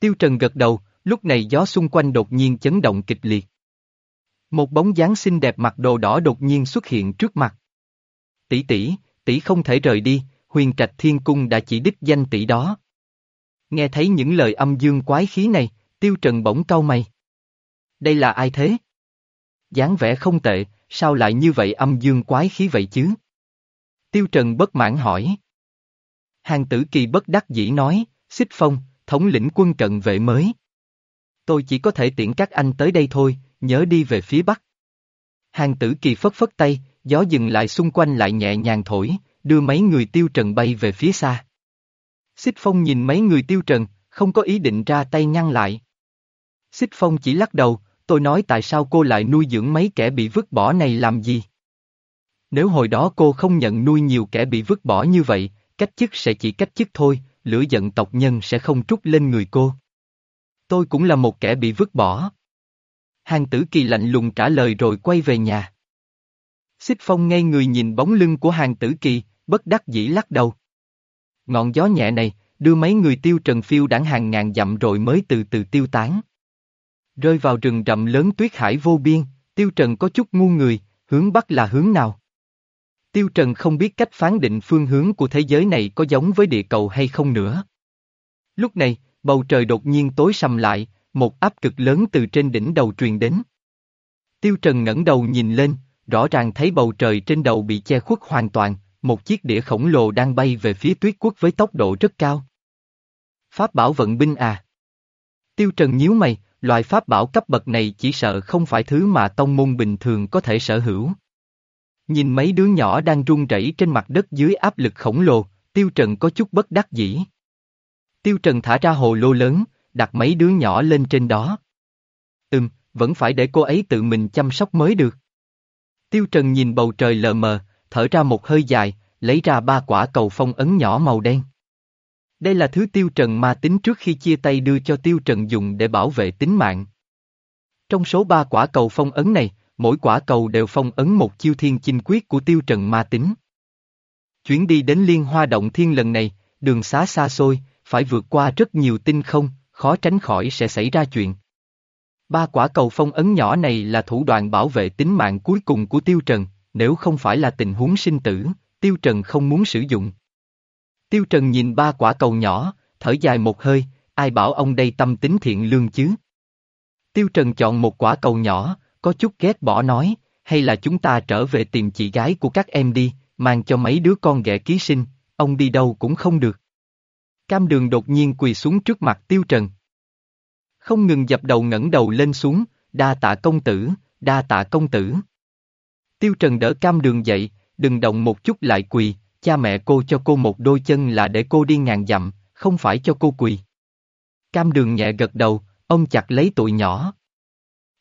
Tiêu Trần gật đầu, lúc này gió xung quanh đột nhiên chấn động kịch liệt. Một bóng dáng xinh đẹp mặc đồ đỏ đột nhiên xuất hiện trước mặt. Tỷ tỷ, tỷ không thể rời đi, huyền trạch thiên cung đã chỉ đích danh tỷ đó. Nghe thấy những lời âm dương quái khí này, tiêu trần bỗng cau mày. Đây là ai thế? Dáng vẻ không tệ, sao lại như vậy âm dương quái khí vậy chứ? Tiêu Trần bất mãn hỏi. Hàng tử kỳ bất đắc dĩ nói, xích phong, thống lĩnh quân cận vệ mới. Tôi chỉ có thể tiễn các anh tới đây thôi, nhớ đi về phía bắc. Hàng tử kỳ phất phất tay, gió dừng lại xung quanh lại nhẹ nhàng thổi, đưa mấy người tiêu trần bay về phía xa. Xích phong nhìn mấy người tiêu trần, không có ý định ra tay ngăn lại. Xích phong chỉ lắc đầu, tôi nói tại sao cô lại nuôi dưỡng mấy kẻ bị vứt bỏ này làm gì? Nếu hồi đó cô không nhận nuôi nhiều kẻ bị vứt bỏ như vậy, cách chức sẽ chỉ cách chức thôi, lửa giận tộc nhân sẽ không trút lên người cô. Tôi cũng là một kẻ bị vứt bỏ. Hàng tử kỳ lạnh lùng trả lời rồi quay về nhà. Xích phong ngay người nhìn bóng lưng của hàng tử kỳ, bất đắc dĩ lắc đầu. Ngọn gió nhẹ này, đưa mấy người tiêu trần phiêu đảng hàng ngàn dặm rồi mới từ từ tiêu tán. Rơi vào rừng rậm lớn tuyết hải vô biên, tiêu trần có chút ngu người, hướng bắc là hướng nào? Tiêu trần không biết cách phán định phương hướng của thế giới này có giống với địa cầu hay không nữa. Lúc này, bầu trời đột nhiên tối sầm lại, một áp cực lớn từ trên đỉnh đầu truyền đến. Tiêu Trần ngẩng đầu nhìn lên, rõ ràng thấy bầu trời trên đầu bị che khuất hoàn toàn, một chiếc đĩa khổng lồ đang bay về phía tuyết quốc với tốc độ rất cao. Pháp bảo vận binh à? Tiêu Trần nhíu mày, loại pháp bảo cấp bậc này chỉ sợ không phải thứ mà tông môn bình thường có thể sở hữu. Nhìn mấy đứa nhỏ đang run rẩy trên mặt đất dưới áp lực khổng lồ, Tiêu Trần có chút bất đắc dĩ. Tiêu Trần thả ra hồ lô lớn, đặt mấy đứa nhỏ lên trên đó. Ừm, vẫn phải để cô ấy tự mình chăm sóc mới được. Tiêu Trần nhìn bầu trời lờ mờ, thở ra một hơi dài, lấy ra ba quả cầu phong ấn nhỏ màu đen. Đây là thứ Tiêu Trần ma tính trước khi chia tay đưa cho Tiêu Trần dùng để bảo vệ tính mạng. Trong số ba quả cầu phong ấn này, mỗi quả cầu đều phong ấn một chiêu thiên chinh quyết của Tiêu Trần ma tính. Chuyến đi đến Liên Hoa Động Thiên lần này, đường xá xa xôi, phải vượt qua rất nhiều tinh không, khó tránh khỏi sẽ xảy ra chuyện. Ba quả cầu phong ấn nhỏ này là thủ đoạn bảo vệ tính mạng cuối cùng của Tiêu Trần, nếu không phải là tình huống sinh tử, Tiêu Trần không muốn sử dụng. Tiêu Trần nhìn ba quả cầu nhỏ, thở dài một hơi, ai bảo ông đây tâm tính thiện lương chứ? Tiêu Trần chọn một quả cầu nhỏ, có chút ghét bỏ nói, hay là chúng ta trở về tìm chị gái của các em đi, mang cho mấy đứa con ghẻ ký sinh, ông đi đâu cũng không được. Cam đường đột nhiên quỳ xuống trước mặt Tiêu Trần. Không ngừng dập đầu ngẩng đầu lên xuống, đa tạ công tử, đa tạ công tử. Tiêu Trần đỡ cam đường dậy, đừng động một chút lại quỳ, cha mẹ cô cho cô một đôi chân là để cô đi ngàn dặm, không phải cho cô quỳ. Cam đường nhẹ gật đầu, ông chặt lấy tụi nhỏ.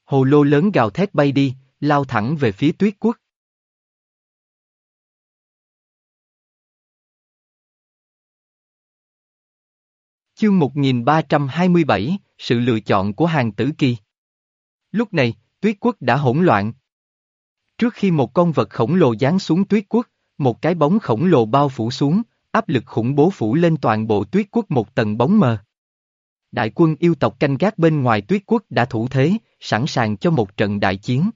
Hồ lô lớn gào thét bay đi, lao thẳng về phía tuyết quốc. Chương 1327, sự lựa chọn của hàng tử kỳ. Lúc này, tuyết quốc đã hỗn loạn. Trước khi một con vật khổng lồ giáng xuống tuyết quốc, một cái bóng khổng lồ bao phủ xuống, áp lực khủng bố phủ lên toàn bộ tuyết quốc một tầng bóng mờ. Đại quân yêu tộc canh gác bên ngoài tuyết quốc đã thủ thế, sẵn sàng cho một trận đại chiến.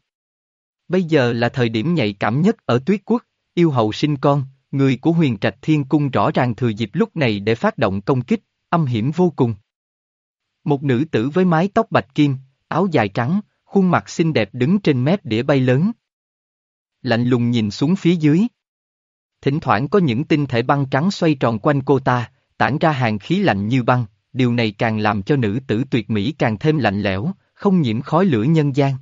Bây giờ là thời điểm nhạy cảm nhất ở tuyết quốc, yêu hậu sinh con, người của huyền trạch thiên cung rõ ràng thừa dịp lúc này để phát động công kích, âm hiểm vô cùng. Một nữ tử với mái tóc bạch kim, áo dài trắng, khuôn mặt xinh đẹp đứng trên mép đĩa bay lớn. Lạnh lùng nhìn xuống phía dưới. Thỉnh thoảng có những tinh thể băng trắng xoay tròn quanh cô ta, tản ra hàng khí lạnh như băng, điều này càng làm cho nữ tử tuyệt mỹ càng thêm lạnh lẽo, không nhiễm khói lửa nhân gian.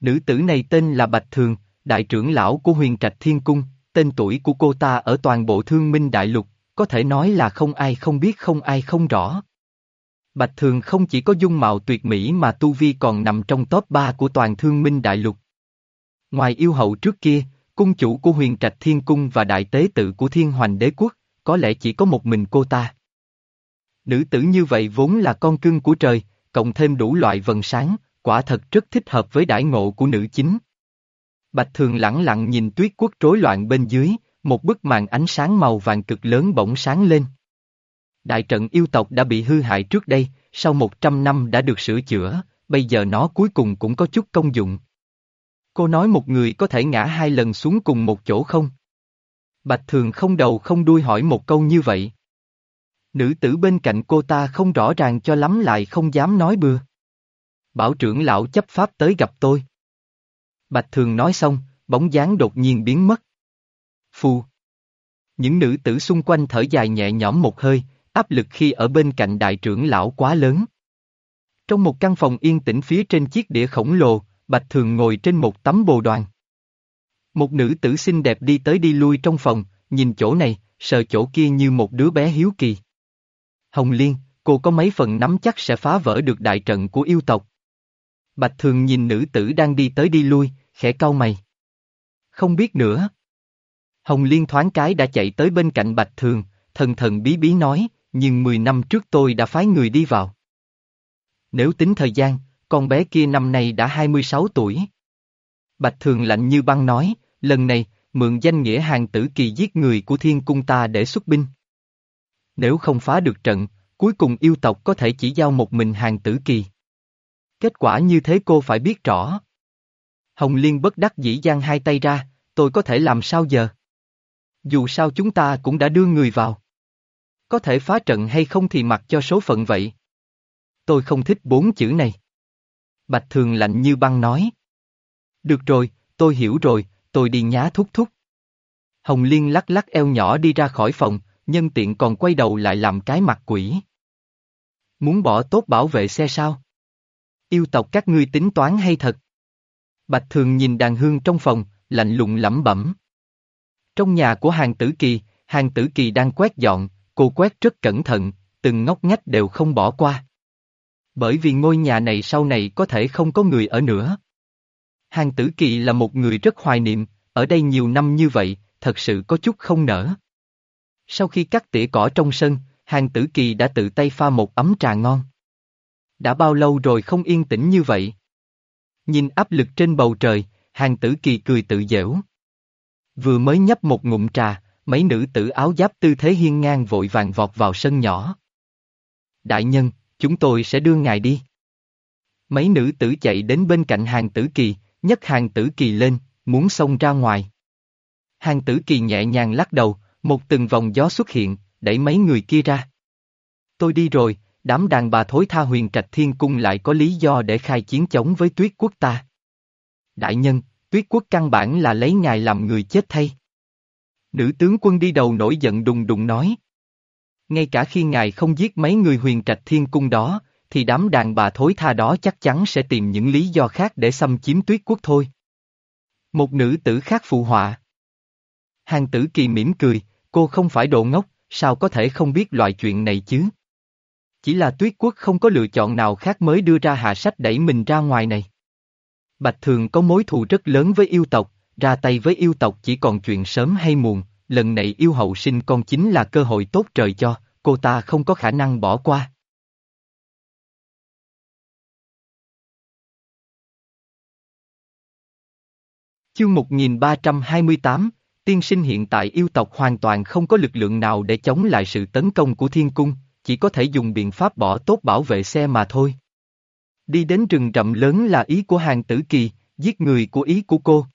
Nữ tử này tên là Bạch Thường, đại trưởng lão của huyền trạch thiên cung, tên tuổi của cô ta ở toàn bộ thương minh đại lục, có thể nói là không ai không biết không ai không rõ. Bạch Thường không chỉ có dung mạo tuyệt mỹ mà Tu Vi còn nằm trong top 3 của toàn thương minh đại lục. Ngoài yêu hậu trước kia, cung chủ của huyền trạch thiên cung và đại tế tự của thiên hoành đế quốc, có lẽ chỉ có một mình cô ta. Nữ tử như vậy vốn là con cưng của trời, cộng thêm đủ loại vần sáng, quả thật rất thích hợp với đãi ngộ của nữ chính. Bạch Thường lẳng lặng nhìn tuyết quốc rối loạn bên dưới, một bức màn ánh sáng màu vàng cực lớn bỗng sáng lên. Đại trận yêu tộc đã bị hư hại trước đây, sau 100 năm đã được sửa chữa, bây giờ nó cuối cùng cũng có chút công dụng. Cô nói một người có thể ngã hai lần xuống cùng một chỗ không? Bạch Thường không đầu không đuôi hỏi một câu như vậy. Nữ tử bên cạnh cô ta không rõ ràng cho lắm lại không dám nói bừa. Bảo trưởng lão chấp pháp tới gặp tôi. Bạch Thường nói xong, bóng dáng đột nhiên biến mất. Phù. Những nữ tử xung quanh thở dài nhẹ nhõm một hơi, áp lực khi ở bên cạnh đại trưởng lão quá lớn. Trong một căn phòng yên tĩnh phía trên chiếc đĩa khổng lồ, Bạch Thường ngồi trên một tấm bồ đoàn. Một nữ tử xinh đẹp đi tới đi lui trong phòng, nhìn chỗ này, sờ chỗ kia như một đứa bé hiếu kỳ. Hồng Liên, cô có mấy phần nắm chắc sẽ phá vỡ được đại trận của yêu tộc. Bạch Thường nhìn nữ tử đang đi tới đi lui, khẽ cau mày. Không biết nữa. Hồng Liên thoáng cái đã chạy tới bên cạnh Bạch Thường, thần thần bí bí nói, nhưng 10 năm trước tôi đã phái người đi vào. Nếu tính thời gian, con bé kia năm nay đã 26 tuổi. Bạch Thường lạnh như băng nói, lần này, mượn danh nghĩa hàng tử kỳ giết người của thiên cung ta để xuất binh. Nếu không phá được trận, cuối cùng yêu tộc có thể chỉ giao một mình hàng tử kỳ. Kết quả như thế cô phải biết rõ. Hồng Liên bất đắc dĩ giang hai tay ra, tôi có thể làm sao giờ? Dù sao chúng ta cũng đã đưa người vào. Có thể phá trận hay không thì mặc cho số phận vậy. Tôi không thích bốn chữ này. Bạch Thường lạnh như băng nói. Được rồi, tôi hiểu rồi, tôi đi nhá thúc thúc. Hồng Liên lắc lắc eo nhỏ đi ra khỏi phòng, nhân tiện còn quay đầu lại làm cái mặt quỷ. Muốn bỏ tốt bảo vệ xe sao? Yêu tộc các ngươi tính toán hay thật? Bạch Thường nhìn đàn hương trong phòng, lạnh lùng lẩm bẩm. Trong nhà của hàng tử kỳ, hàng tử kỳ đang quét dọn, cô quét rất cẩn thận, từng ngóc ngách đều không bỏ qua. Bởi vì ngôi nhà này sau này có thể không có người ở nữa. Hàng tử kỳ là một người rất hoài niệm, ở đây nhiều năm như vậy, thật sự có chút không nở. Sau khi cắt tỉa cỏ trong sân, hàng tử kỳ đã tự tay pha một ấm trà ngon. Đã bao lâu rồi không yên tĩnh như vậy? Nhìn áp lực trên bầu trời, hàng tử kỳ cười tự dễu. Vừa mới nhấp một ngụm trà, mấy nữ tử áo giáp tư thế hiên ngang vội vàng vọt vào sân nhỏ. Đại nhân, chúng tôi sẽ đưa ngài đi. Mấy nữ tử chạy đến bên cạnh hàng tử kỳ, nhấc hàng tử kỳ lên, muốn xông ra ngoài. Hàng tử kỳ nhẹ nhàng lắc đầu, một từng vòng gió xuất hiện, đẩy mấy người kia ra. Tôi đi rồi, đám đàn bà thối tha huyền trạch thiên cung lại có lý do để khai chiến chống với tuyết quốc ta. Đại nhân, tuyết quốc căn bản là lấy ngài làm người chết thay. Nữ tướng quân đi đầu nổi giận đùng đùng nói. Ngay cả khi ngài không giết mấy người huyền trạch thiên cung đó, thì đám đàn bà thối tha đó chắc chắn sẽ tìm những lý do khác để xâm chiếm tuyết quốc thôi. Một nữ tử khác phụ họa. Hàng tử kỳ mỉm cười, cô không phải đồ ngốc, sao có thể không biết loại chuyện này chứ? Chỉ là tuyết quốc không có lựa chọn nào khác mới đưa ra hạ sách đẩy mình ra ngoài này. Bạch Thường có mối thù rất lớn với yêu tộc, ra tay với yêu tộc chỉ còn chuyện sớm hay muộn, lần này yêu hậu sinh con chính là cơ hội tốt trời cho, cô ta không có khả năng bỏ qua. Chương 1328, tiên sinh hiện tại yêu tộc hoàn toàn không có lực lượng nào để chống lại sự tấn công của thiên cung, chỉ có thể dùng biện pháp bỏ tốt bảo vệ xe mà thôi. Đi đến rừng rậm lớn là ý của hàng tử kỳ, giết người của ý của cô.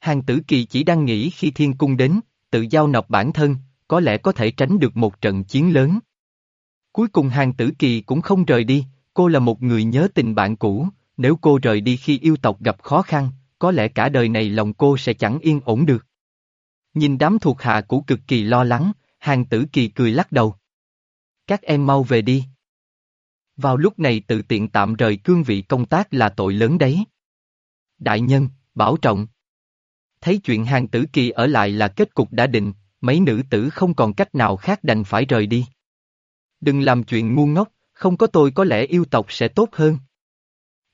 Hàng tử kỳ chỉ đang nghĩ khi thiên cung đến, tự giao nộp bản thân, có lẽ có thể tránh được một trận chiến lớn. Cuối cùng hàng tử kỳ cũng không rời đi, cô là một người nhớ tình bạn cũ, nếu cô rời đi khi yêu tộc gặp khó khăn, có lẽ cả đời này lòng cô sẽ chẳng yên ổn được. Nhìn đám thuộc hạ của cực kỳ lo lắng, hàng tử kỳ cười lắc đầu. Các em mau về đi. Vào lúc này tự tiện tạm rời cương vị công tác là tội lớn đấy. Đại nhân, bảo trọng. Thấy chuyện hàng tử kỳ ở lại là kết cục đã định, mấy nữ tử không còn cách nào khác đành phải rời đi. Đừng làm chuyện ngu ngốc, không có tôi có lẽ yêu tộc sẽ tốt hơn.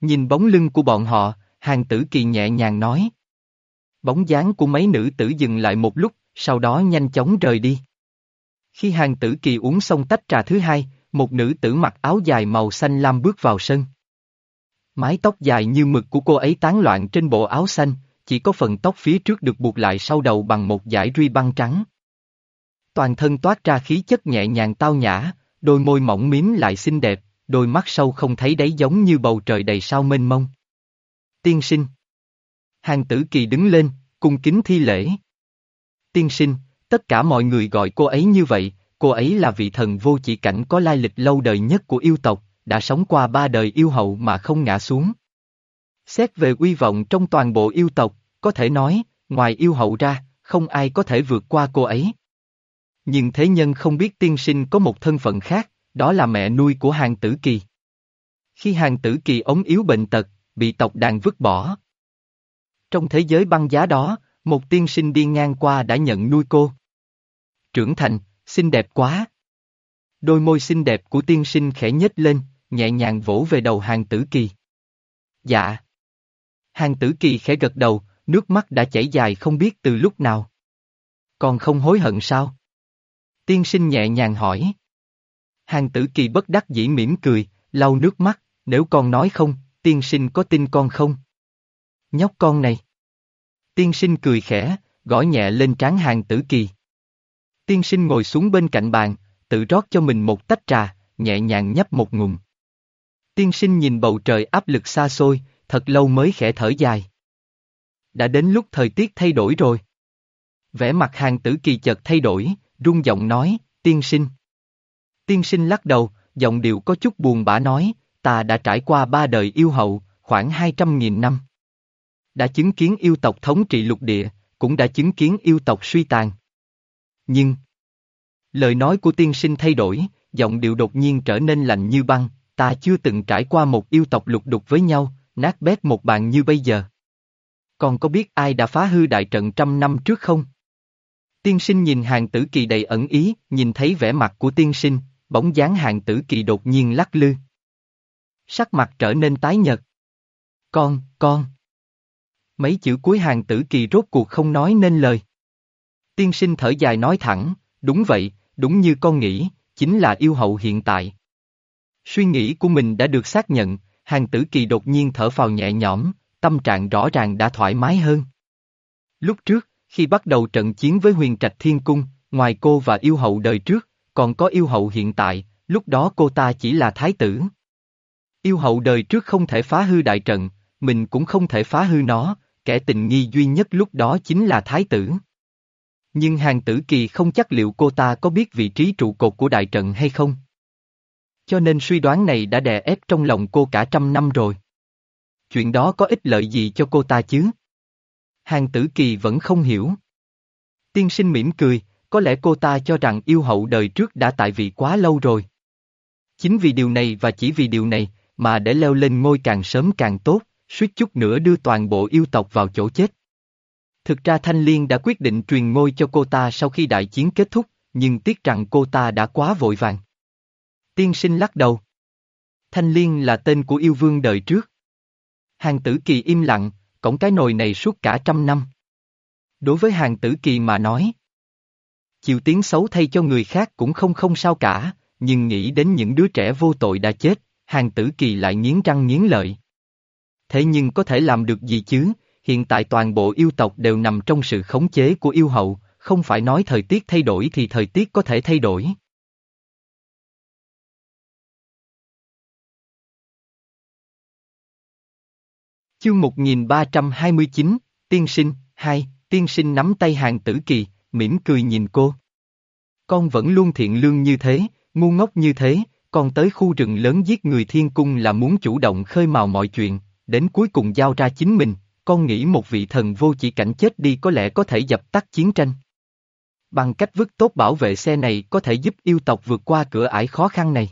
Nhìn bóng lưng của bọn họ, hàng tử kỳ nhẹ nhàng nói. Bóng dáng của mấy nữ tử dừng lại một lúc, sau đó nhanh chóng rời đi. Khi hàng tử kỳ uống xong tách trà thứ hai, một nữ tử mặc áo dài màu xanh lam bước vào sân. Mái tóc dài như mực của cô ấy tán loạn trên bộ áo xanh, chỉ có phần tóc phía trước được buộc lại sau đầu bằng một dải ruy băng trắng. Toàn thân toát ra khí chất nhẹ nhàng tao nhã, đôi môi mỏng miếm lại xinh đẹp, đôi mắt sâu không thấy đáy giống như bầu trời đầy sao mênh mông. Tiên sinh Hàng tử kỳ đứng lên, cung kính thi lễ. Tiên sinh, tất cả mọi người gọi cô ấy như vậy, cô ấy là vị thần vô chỉ cảnh có lai lịch lâu đời nhất của yêu tộc, đã sống qua ba đời yêu hậu mà không ngã xuống. Xét về uy vọng trong toàn bộ yêu tộc, có thể nói, ngoài yêu hậu ra, không ai có thể vượt qua cô ấy. Nhưng thế nhân không biết tiên sinh có một thân phận khác, đó là mẹ nuôi của hàng tử kỳ. Khi hàng tử kỳ ống yếu bệnh tật, bị tộc đàn vứt bỏ. Trong thế giới băng giá đó, một tiên sinh đi ngang qua đã nhận nuôi cô. Trưởng thành, xinh đẹp quá. Đôi môi xinh đẹp của tiên sinh khẽ nhếch lên, nhẹ nhàng vỗ về đầu hàng tử kỳ. Dạ. Hàng tử kỳ khẽ gật đầu, nước mắt đã chảy dài không biết từ lúc nào. Còn không hối hận sao? Tiên sinh nhẹ nhàng hỏi. Hàng tử kỳ bất đắc dĩ mỉm cười, lau nước mắt, nếu con nói không, tiên sinh có tin con không? Nhóc con này. Tiên sinh cười khẽ, gõ nhẹ lên trán hàng tử kỳ. Tiên sinh ngồi xuống bên cạnh bàn, tự rót cho mình một tách trà, nhẹ nhàng nhấp một ngụm. Tiên sinh nhìn bầu trời áp lực xa xôi, thật lâu mới khẽ thở dài. Đã đến lúc thời tiết thay đổi rồi. Vẻ mặt hàng tử kỳ chợt thay đổi, rung giọng nói, tiên sinh. Tiên sinh lắc đầu, giọng điệu có chút buồn bã nói, ta đã trải qua ba đời yêu hậu, khoảng hai trăm nghìn năm. Đã chứng kiến yêu tộc thống trị lục địa, cũng đã chứng kiến yêu tộc suy tàn. Nhưng, lời nói của tiên sinh thay đổi, giọng điệu đột nhiên trở nên lạnh như băng, ta chưa từng trải qua một yêu tộc lục đục với nhau, nát bét một bàn như bây giờ. Còn có biết ai đã phá hư đại trận trăm năm trước không? Tiên sinh nhìn hàng tử kỳ đầy ẩn ý, nhìn thấy vẻ mặt của tiên sinh, bóng dáng hàng tử kỳ đột nhiên lắc lư. sắc mặt trở nên tái nhợt. Con, con. Mấy chữ cuối hàng tử kỳ rốt cuộc không nói nên lời. Tiên sinh thở dài nói thẳng, đúng vậy, đúng như con nghĩ, chính là yêu hậu hiện tại. Suy nghĩ của mình đã được xác nhận, hàng tử kỳ đột nhiên thở phào nhẹ nhõm, tâm trạng rõ ràng đã thoải mái hơn. Lúc trước, khi bắt đầu trận chiến với huyền trạch thiên cung, ngoài cô và yêu hậu đời trước, còn có yêu hậu hiện tại, lúc đó cô ta chỉ là thái tử. Yêu hậu đời trước không thể phá hư đại trận, mình cũng không thể phá hư nó, kẻ tình nghi duy nhất lúc đó chính là thái tử. Nhưng hàng tử kỳ không chắc liệu cô ta có biết vị trí trụ cột của đại trận hay không. Cho nên suy đoán này đã đè ép trong lòng cô cả trăm năm rồi. Chuyện đó có ích lợi gì cho cô ta chứ? Hàng tử kỳ vẫn không hiểu. Tiên sinh mỉm cười, có lẽ cô ta cho rằng yêu hậu đời trước đã tại vị quá lâu rồi. Chính vì điều này và chỉ vì điều này, mà để leo lên ngôi càng sớm càng tốt, suýt chút nữa đưa toàn bộ yêu tộc vào chỗ chết. Thực ra Thanh Liên đã quyết định truyền ngôi cho cô ta sau khi đại chiến kết thúc, nhưng tiếc rằng cô ta đã quá vội vàng. Tiên sinh lắc đầu. Thanh Liên là tên của yêu vương đời trước. Hàng tử kỳ im lặng, cổng cái nồi này suốt cả trăm năm. Đối với hàng tử kỳ mà nói, chịu tiếng xấu thay cho người khác cũng không không sao cả, nhưng nghĩ đến những đứa trẻ vô tội đã chết, hàng tử kỳ lại nghiến răng nghiến lợi. Thế nhưng có thể làm được gì chứ, hiện tại toàn bộ yêu tộc đều nằm trong sự khống chế của yêu hậu, không phải nói thời tiết thay đổi thì thời tiết có thể thay đổi. Chương 1329, Tiên sinh, hai, Tiên sinh nắm tay hàng tử kỳ, mỉm cười nhìn cô. Con vẫn luôn thiện lương như thế, ngu ngốc như thế, con tới khu rừng lớn giết người thiên cung là muốn chủ động khơi mào mọi chuyện, đến cuối cùng giao ra chính mình, con nghĩ một vị thần vô chỉ cảnh chết đi có lẽ có thể dập tắt chiến tranh. Bằng cách vứt tốt bảo vệ xe này có thể giúp yêu tộc vượt qua cửa ải khó khăn này.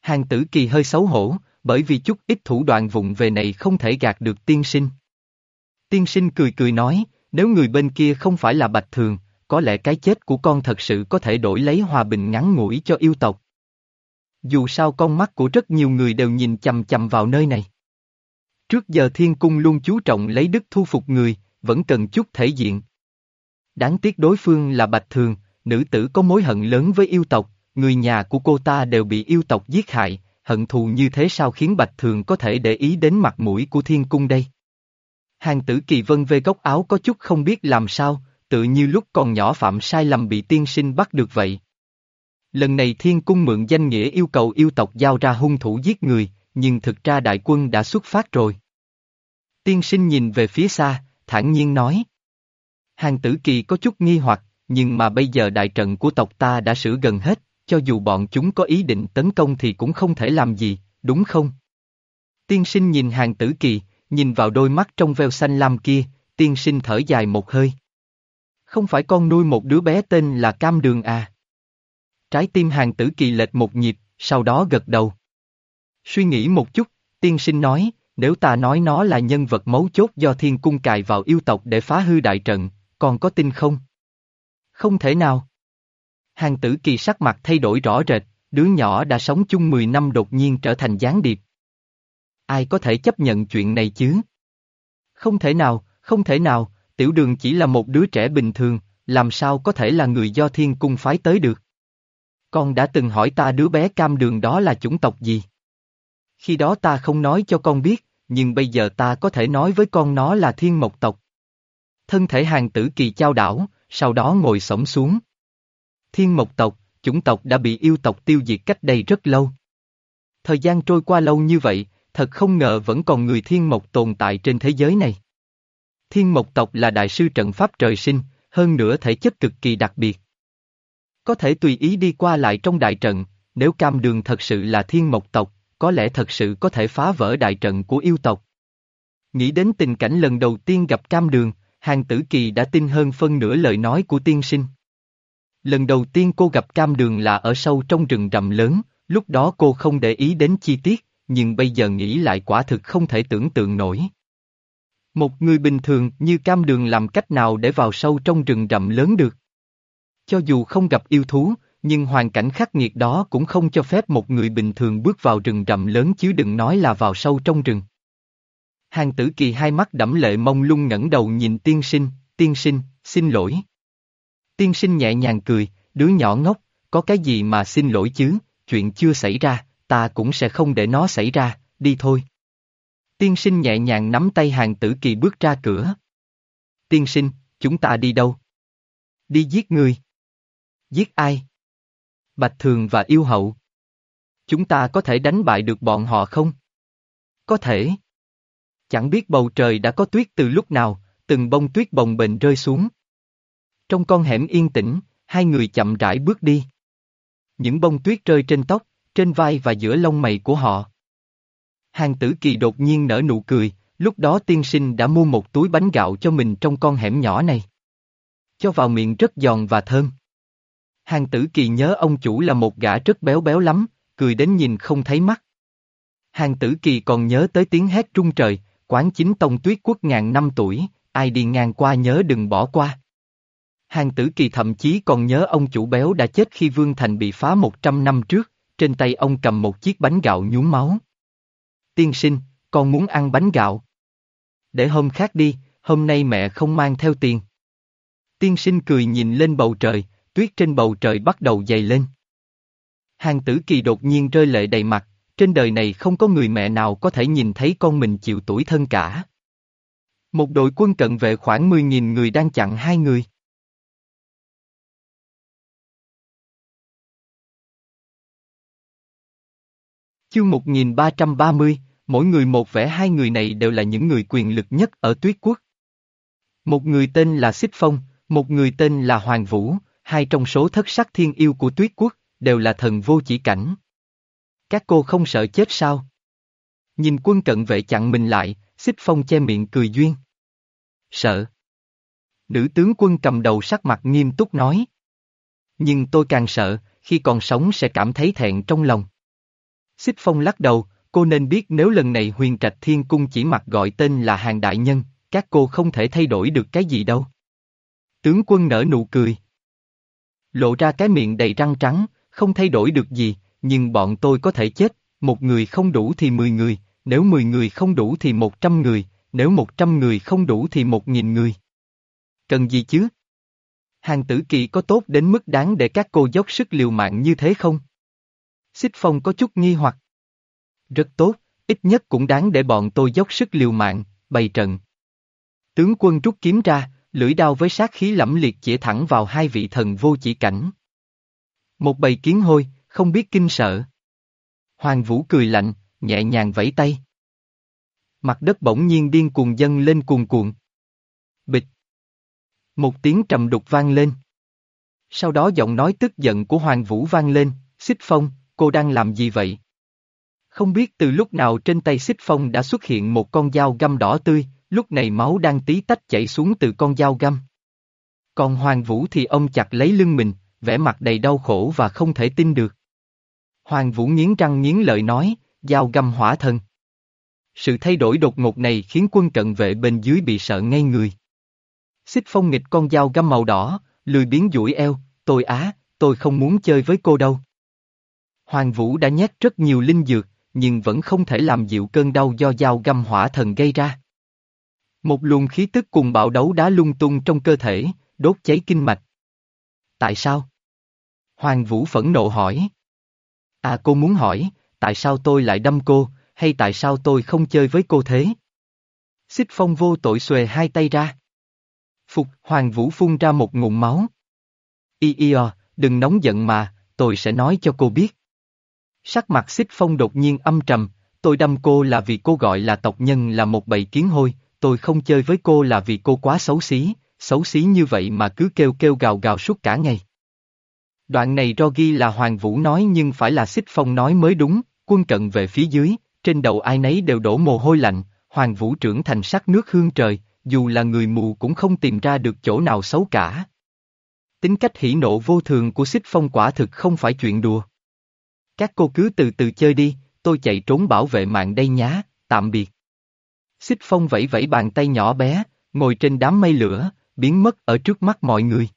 Hàng tử kỳ hơi xấu hổ, bởi vì chút ít thủ đoạn vụng về này không thể gạt được tiên sinh. Tiên sinh cười cười nói, nếu người bên kia không phải là bạch thường, có lẽ cái chết của con thật sự có thể đổi lấy hòa bình ngắn ngủi cho yêu tộc. Dù sao con mắt của rất nhiều người đều nhìn chầm chầm vào nơi này. Trước giờ thiên cung luôn chú trọng lấy đức thu phục người, vẫn cần chút thể diện. Đáng tiếc đối phương là bạch thường, nữ tử có mối hận lớn với yêu tộc, người nhà của cô ta đều bị yêu tộc giết hại, hận thù như thế sao khiến Bạch Thường có thể để ý đến mặt mũi của thiên cung đây? Hàng tử kỳ vân về góc áo có chút không biết làm sao, tự như lúc còn nhỏ phạm sai lầm bị tiên sinh bắt được vậy. Lần này thiên cung mượn danh nghĩa yêu cầu yêu tộc giao ra hung thủ giết người, nhưng thực ra đại quân đã xuất phát rồi. Tiên sinh nhìn về phía xa, thản nhiên nói. Hàng tử kỳ có chút nghi hoặc, nhưng mà bây giờ đại trận của tộc ta đã sửa gần hết, cho dù bọn chúng có ý định tấn công thì cũng không thể làm gì, đúng không? Tiên sinh nhìn hàng tử kỳ, nhìn vào đôi mắt trong veo xanh lam kia, tiên sinh thở dài một hơi. Không phải con nuôi một đứa bé tên là Cam Đường à? Trái tim hàng tử kỳ lệch một nhịp, sau đó gật đầu. Suy nghĩ một chút, tiên sinh nói, nếu ta nói nó là nhân vật mấu chốt do thiên cung cài vào yêu tộc để phá hư đại trận, còn có tin không? Không thể nào. Hàng tử kỳ sắc mặt thay đổi rõ rệt, đứa nhỏ đã sống chung 10 năm đột nhiên trở thành gián điệp. Ai có thể chấp nhận chuyện này chứ? Không thể nào, không thể nào, tiểu đường chỉ là một đứa trẻ bình thường, làm sao có thể là người do thiên cung phái tới được? Con đã từng hỏi ta đứa bé cam đường đó là chủng tộc gì? Khi đó ta không nói cho con biết, nhưng bây giờ ta có thể nói với con nó là thiên mộc tộc. Thân thể hàng tử kỳ trao đảo, sau đó ngồi sổng xuống. Thiên mộc tộc, chủng tộc đã bị yêu tộc tiêu diệt cách đây rất lâu. Thời gian trôi qua lâu như vậy, thật không ngờ vẫn còn người thiên mộc tồn tại trên thế giới này. Thiên mộc tộc là đại sư trận pháp trời sinh, hơn nữa thể chất cực kỳ đặc biệt. Có thể tùy ý đi qua lại trong đại trận, nếu cam đường thật sự là thiên mộc tộc, có lẽ thật sự có thể phá vỡ đại trận của yêu tộc. Nghĩ đến tình cảnh lần đầu tiên gặp cam đường, hàng tử kỳ đã tin hơn phân nửa lời nói của tiên sinh. Lần đầu tiên cô gặp cam đường là ở sâu trong rừng rậm lớn, lúc đó cô không để ý đến chi tiết, nhưng bây giờ nghĩ lại quả thực không thể tưởng tượng nổi. Một người bình thường như cam đường làm cách nào để vào sâu trong rừng rậm lớn được? Cho dù không gặp yêu thú, nhưng hoàn cảnh khắc nghiệt đó cũng không cho phép một người bình thường bước vào rừng rậm lớn chứ đừng nói là vào sâu trong rừng. Hàng tử kỳ hai mắt đẫm lệ mông lung ngẩng đầu nhìn tiên sinh, tiên sinh, xin lỗi. Tiên sinh nhẹ nhàng cười, đứa nhỏ ngốc, có cái gì mà xin lỗi chứ, chuyện chưa xảy ra, ta cũng sẽ không để nó xảy ra, đi thôi. Tiên sinh nhẹ nhàng nắm tay hàng tử kỳ bước ra cửa. Tiên sinh, chúng ta đi đâu? Đi giết người. Giết ai? Bạch Thường và Yêu Hậu. Chúng ta có thể đánh bại được bọn họ không? Có thể. Chẳng biết bầu trời đã có tuyết từ lúc nào, từng bông tuyết bồng bềnh rơi xuống. Trong con hẻm yên tĩnh, hai người chậm rãi bước đi. Những bông tuyết rơi trên tóc, trên vai và giữa lông mày của họ. Hàng tử kỳ đột nhiên nở nụ cười, lúc đó tiên sinh đã mua một túi bánh gạo cho mình trong con hẻm nhỏ này. Cho vào miệng rất giòn và thơm. Hàng tử kỳ nhớ ông chủ là một gã rất béo béo lắm, cười đến nhìn không thấy mắt. Hàng tử kỳ còn nhớ tới tiếng hét trung trời, quán chính tông tuyết quốc ngàn năm tuổi, ai đi ngang qua nhớ đừng bỏ qua. Hàng tử kỳ thậm chí còn nhớ ông chủ béo đã chết khi Vương Thành bị phá 100 năm trước, trên tay ông cầm một chiếc bánh gạo nhúm máu. Tiên sinh, con muốn ăn bánh gạo. Để hôm khác đi, hôm nay mẹ không mang theo tiền. Tiên sinh cười nhìn lên bầu trời, tuyết trên bầu trời bắt đầu dày lên. Hàng tử kỳ đột nhiên rơi lệ đầy mặt, trên đời này không có người mẹ nào có thể nhìn thấy con mình chịu tuổi thân cả. Một đội quân cận vệ khoảng 10.000 người đang chặn hai người. Chương 1330, mỗi người một vẻ hai người này đều là những người quyền lực nhất ở tuyết quốc. Một người tên là Xích Phong, một người tên là Hoàng Vũ, hai trong số thất sắc thiên yêu của tuyết quốc, đều là thần vô chỉ cảnh. Các cô không sợ chết sao? Nhìn quân cận vệ chặn mình lại, xích phong che miệng cười duyên. Sợ. Nữ tướng quân cầm đầu sắc mặt nghiêm túc nói. Nhưng tôi càng sợ, khi còn sống sẽ cảm thấy thẹn trong lòng. Xích phong lắc đầu, cô nên biết nếu lần này huyền trạch thiên cung chỉ mặc gọi tên là hàng đại nhân, các cô không thể thay đổi được cái gì đâu. Tướng quân nở nụ cười. Lộ ra cái miệng đầy răng trắng, không thay đổi được gì, nhưng bọn tôi có thể chết, một người không đủ thì mười người, nếu mười người không đủ thì một trăm người, nếu một trăm người không đủ thì một nghìn người. Cần gì chứ? Hàng tử kỳ có tốt đến mức đáng để các cô dốc sức liều mạng như thế không? Xích phong có chút nghi hoặc. Rất tốt, ít nhất cũng đáng để bọn tôi dốc sức liều mạng, bày trận. Tướng quân rút kiếm ra, lưỡi đao với sát khí lẫm liệt chĩa thẳng vào hai vị thần vô chỉ cảnh. Một bầy kiến hôi, không biết kinh sợ. Hoàng Vũ cười lạnh, nhẹ nhàng vẫy tay. Mặt đất bỗng nhiên điên cuồng dâng lên cuồn cuộn. Bịch. Một tiếng trầm đục vang lên. Sau đó giọng nói tức giận của Hoàng Vũ vang lên, Xích Phong, cô đang làm gì vậy? Không biết từ lúc nào trên tay Xích Phong đã xuất hiện một con dao găm đỏ tươi, lúc này máu đang tí tách chảy xuống từ con dao găm. Còn Hoàng Vũ thì ông chặt lấy lưng mình, vẻ mặt đầy đau khổ và không thể tin được. Hoàng Vũ nghiến răng nghiến lợi nói, dao găm hỏa thần. Sự thay đổi đột ngột này khiến quân cận vệ bên dưới bị sợ ngay người. Xích phong nghịch con dao găm màu đỏ, lười biến duỗi eo, tôi á, tôi không muốn chơi với cô đâu. Hoàng Vũ đã nhét rất nhiều linh dược, nhưng vẫn không thể làm dịu cơn đau do dao găm hỏa thần gây ra. Một luồng khí tức cùng bạo đấu đá lung tung trong cơ thể, đốt cháy kinh mạch. Tại sao? Hoàng Vũ phẫn nộ hỏi. À cô muốn hỏi, tại sao tôi lại đâm cô, hay tại sao tôi không chơi với cô thế? Xích phong vô tội xuề hai tay ra. Phục, Hoàng Vũ phun ra một ngụm máu. Y y à, đừng nóng giận mà, tôi sẽ nói cho cô biết. Sắc mặt xích phong đột nhiên âm trầm, tôi đâm cô là vì cô gọi là tộc nhân là một bầy kiến hôi, tôi không chơi với cô là vì cô quá xấu xí, xấu xí như vậy mà cứ kêu kêu gào gào suốt cả ngày. Đoạn này do ghi là Hoàng Vũ nói nhưng phải là Xích Phong nói mới đúng, quân cận về phía dưới, trên đầu ai nấy đều đổ mồ hôi lạnh, Hoàng Vũ trưởng thành sắc nước hương trời, dù là người mù cũng không tìm ra được chỗ nào xấu cả. Tính cách hỉ nộ vô thường của Xích Phong quả thực không phải chuyện đùa. Các cô cứ từ từ chơi đi, tôi chạy trốn bảo vệ mạng đây nhá, tạm biệt. Xích Phong vẫy vẫy bàn tay nhỏ bé, ngồi trên đám mây lửa, biến mất ở trước mắt mọi người.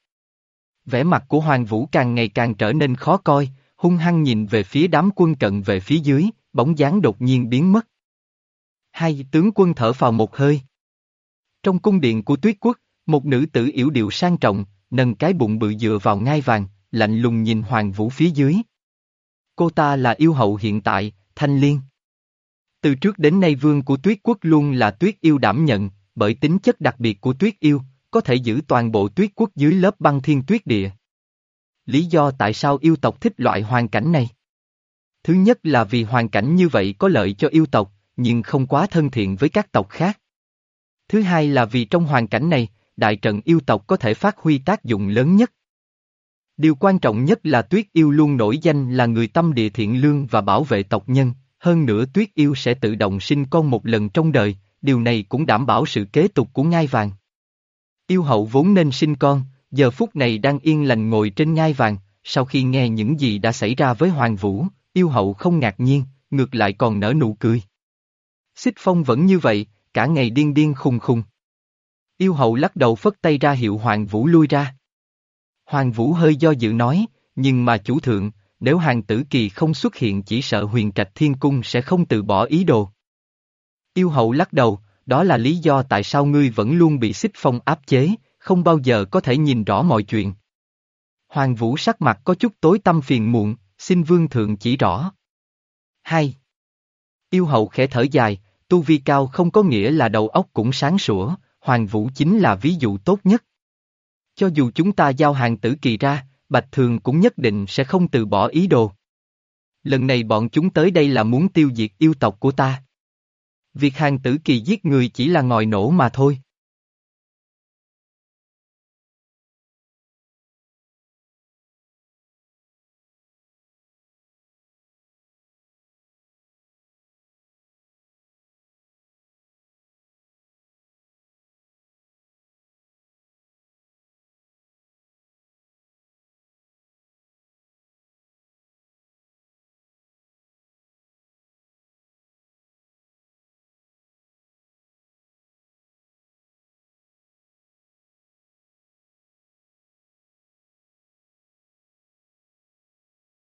Vẻ mặt của Hoàng Vũ càng ngày càng trở nên khó coi, hung hăng nhìn về phía đám quân cận về phía dưới, bóng dáng đột nhiên biến mất. Hai tướng quân thở vào một hơi. Trong cung điện của tuyết quốc, một nữ tử yểu điệu sang trọng, nâng cái bụng bự dựa vào ngai vàng, lạnh lùng nhìn Hoàng Vũ phía dưới. Cô ta là yêu hậu hiện tại, Thanh Liên. Từ trước đến nay vương của tuyết quốc luôn là tuyết yêu đảm nhận, bởi tính chất đặc biệt của tuyết yêu, có thể giữ toàn bộ tuyết quốc dưới lớp băng thiên tuyết địa. Lý do tại sao yêu tộc thích loại hoàn cảnh này? Thứ nhất là vì hoàn cảnh như vậy có lợi cho yêu tộc, nhưng không quá thân thiện với các tộc khác. Thứ hai là vì trong hoàn cảnh này, đại trận yêu tộc có thể phát huy tác dụng lớn nhất. Điều quan trọng nhất là tuyết yêu luôn nổi danh là người tâm địa thiện lương và bảo vệ tộc nhân, hơn nữa tuyết yêu sẽ tự động sinh con một lần trong đời, điều này cũng đảm bảo sự kế tục của ngai vàng. Yêu hậu vốn nên sinh con, giờ phút này đang yên lành ngồi trên ngai vàng, sau khi nghe những gì đã xảy ra với Hoàng Vũ, yêu hậu không ngạc nhiên, ngược lại còn nở nụ cười. Xích phong vẫn như vậy, cả ngày điên điên khùng khùng. Yêu hậu lắc đầu phất tay ra hiệu Hoàng Vũ lui ra. Hoàng Vũ hơi do dự nói, nhưng mà chủ thượng, nếu hàng tử kỳ không xuất hiện chỉ sợ huyền trạch thiên cung sẽ không từ bỏ ý đồ. Yêu hậu lắc đầu, đó là lý do tại sao ngươi vẫn luôn bị xích phong áp chế, không bao giờ có thể nhìn rõ mọi chuyện. Hoàng Vũ sắc mặt có chút tối tâm phiền muộn, xin vương thượng chỉ rõ. 2. Yêu hậu khẽ thở dài, tu vi cao không có nghĩa là đầu óc cũng sáng sủa, Hoàng Vũ chính là ví dụ tốt nhất. Cho dù chúng ta giao hàng tử kỳ ra, Bạch Thường cũng nhất định sẽ không từ bỏ ý đồ. Lần này bọn chúng tới đây là muốn tiêu diệt yêu tộc của ta. Việc hàng tử kỳ giết người chỉ là ngòi nổ mà thôi.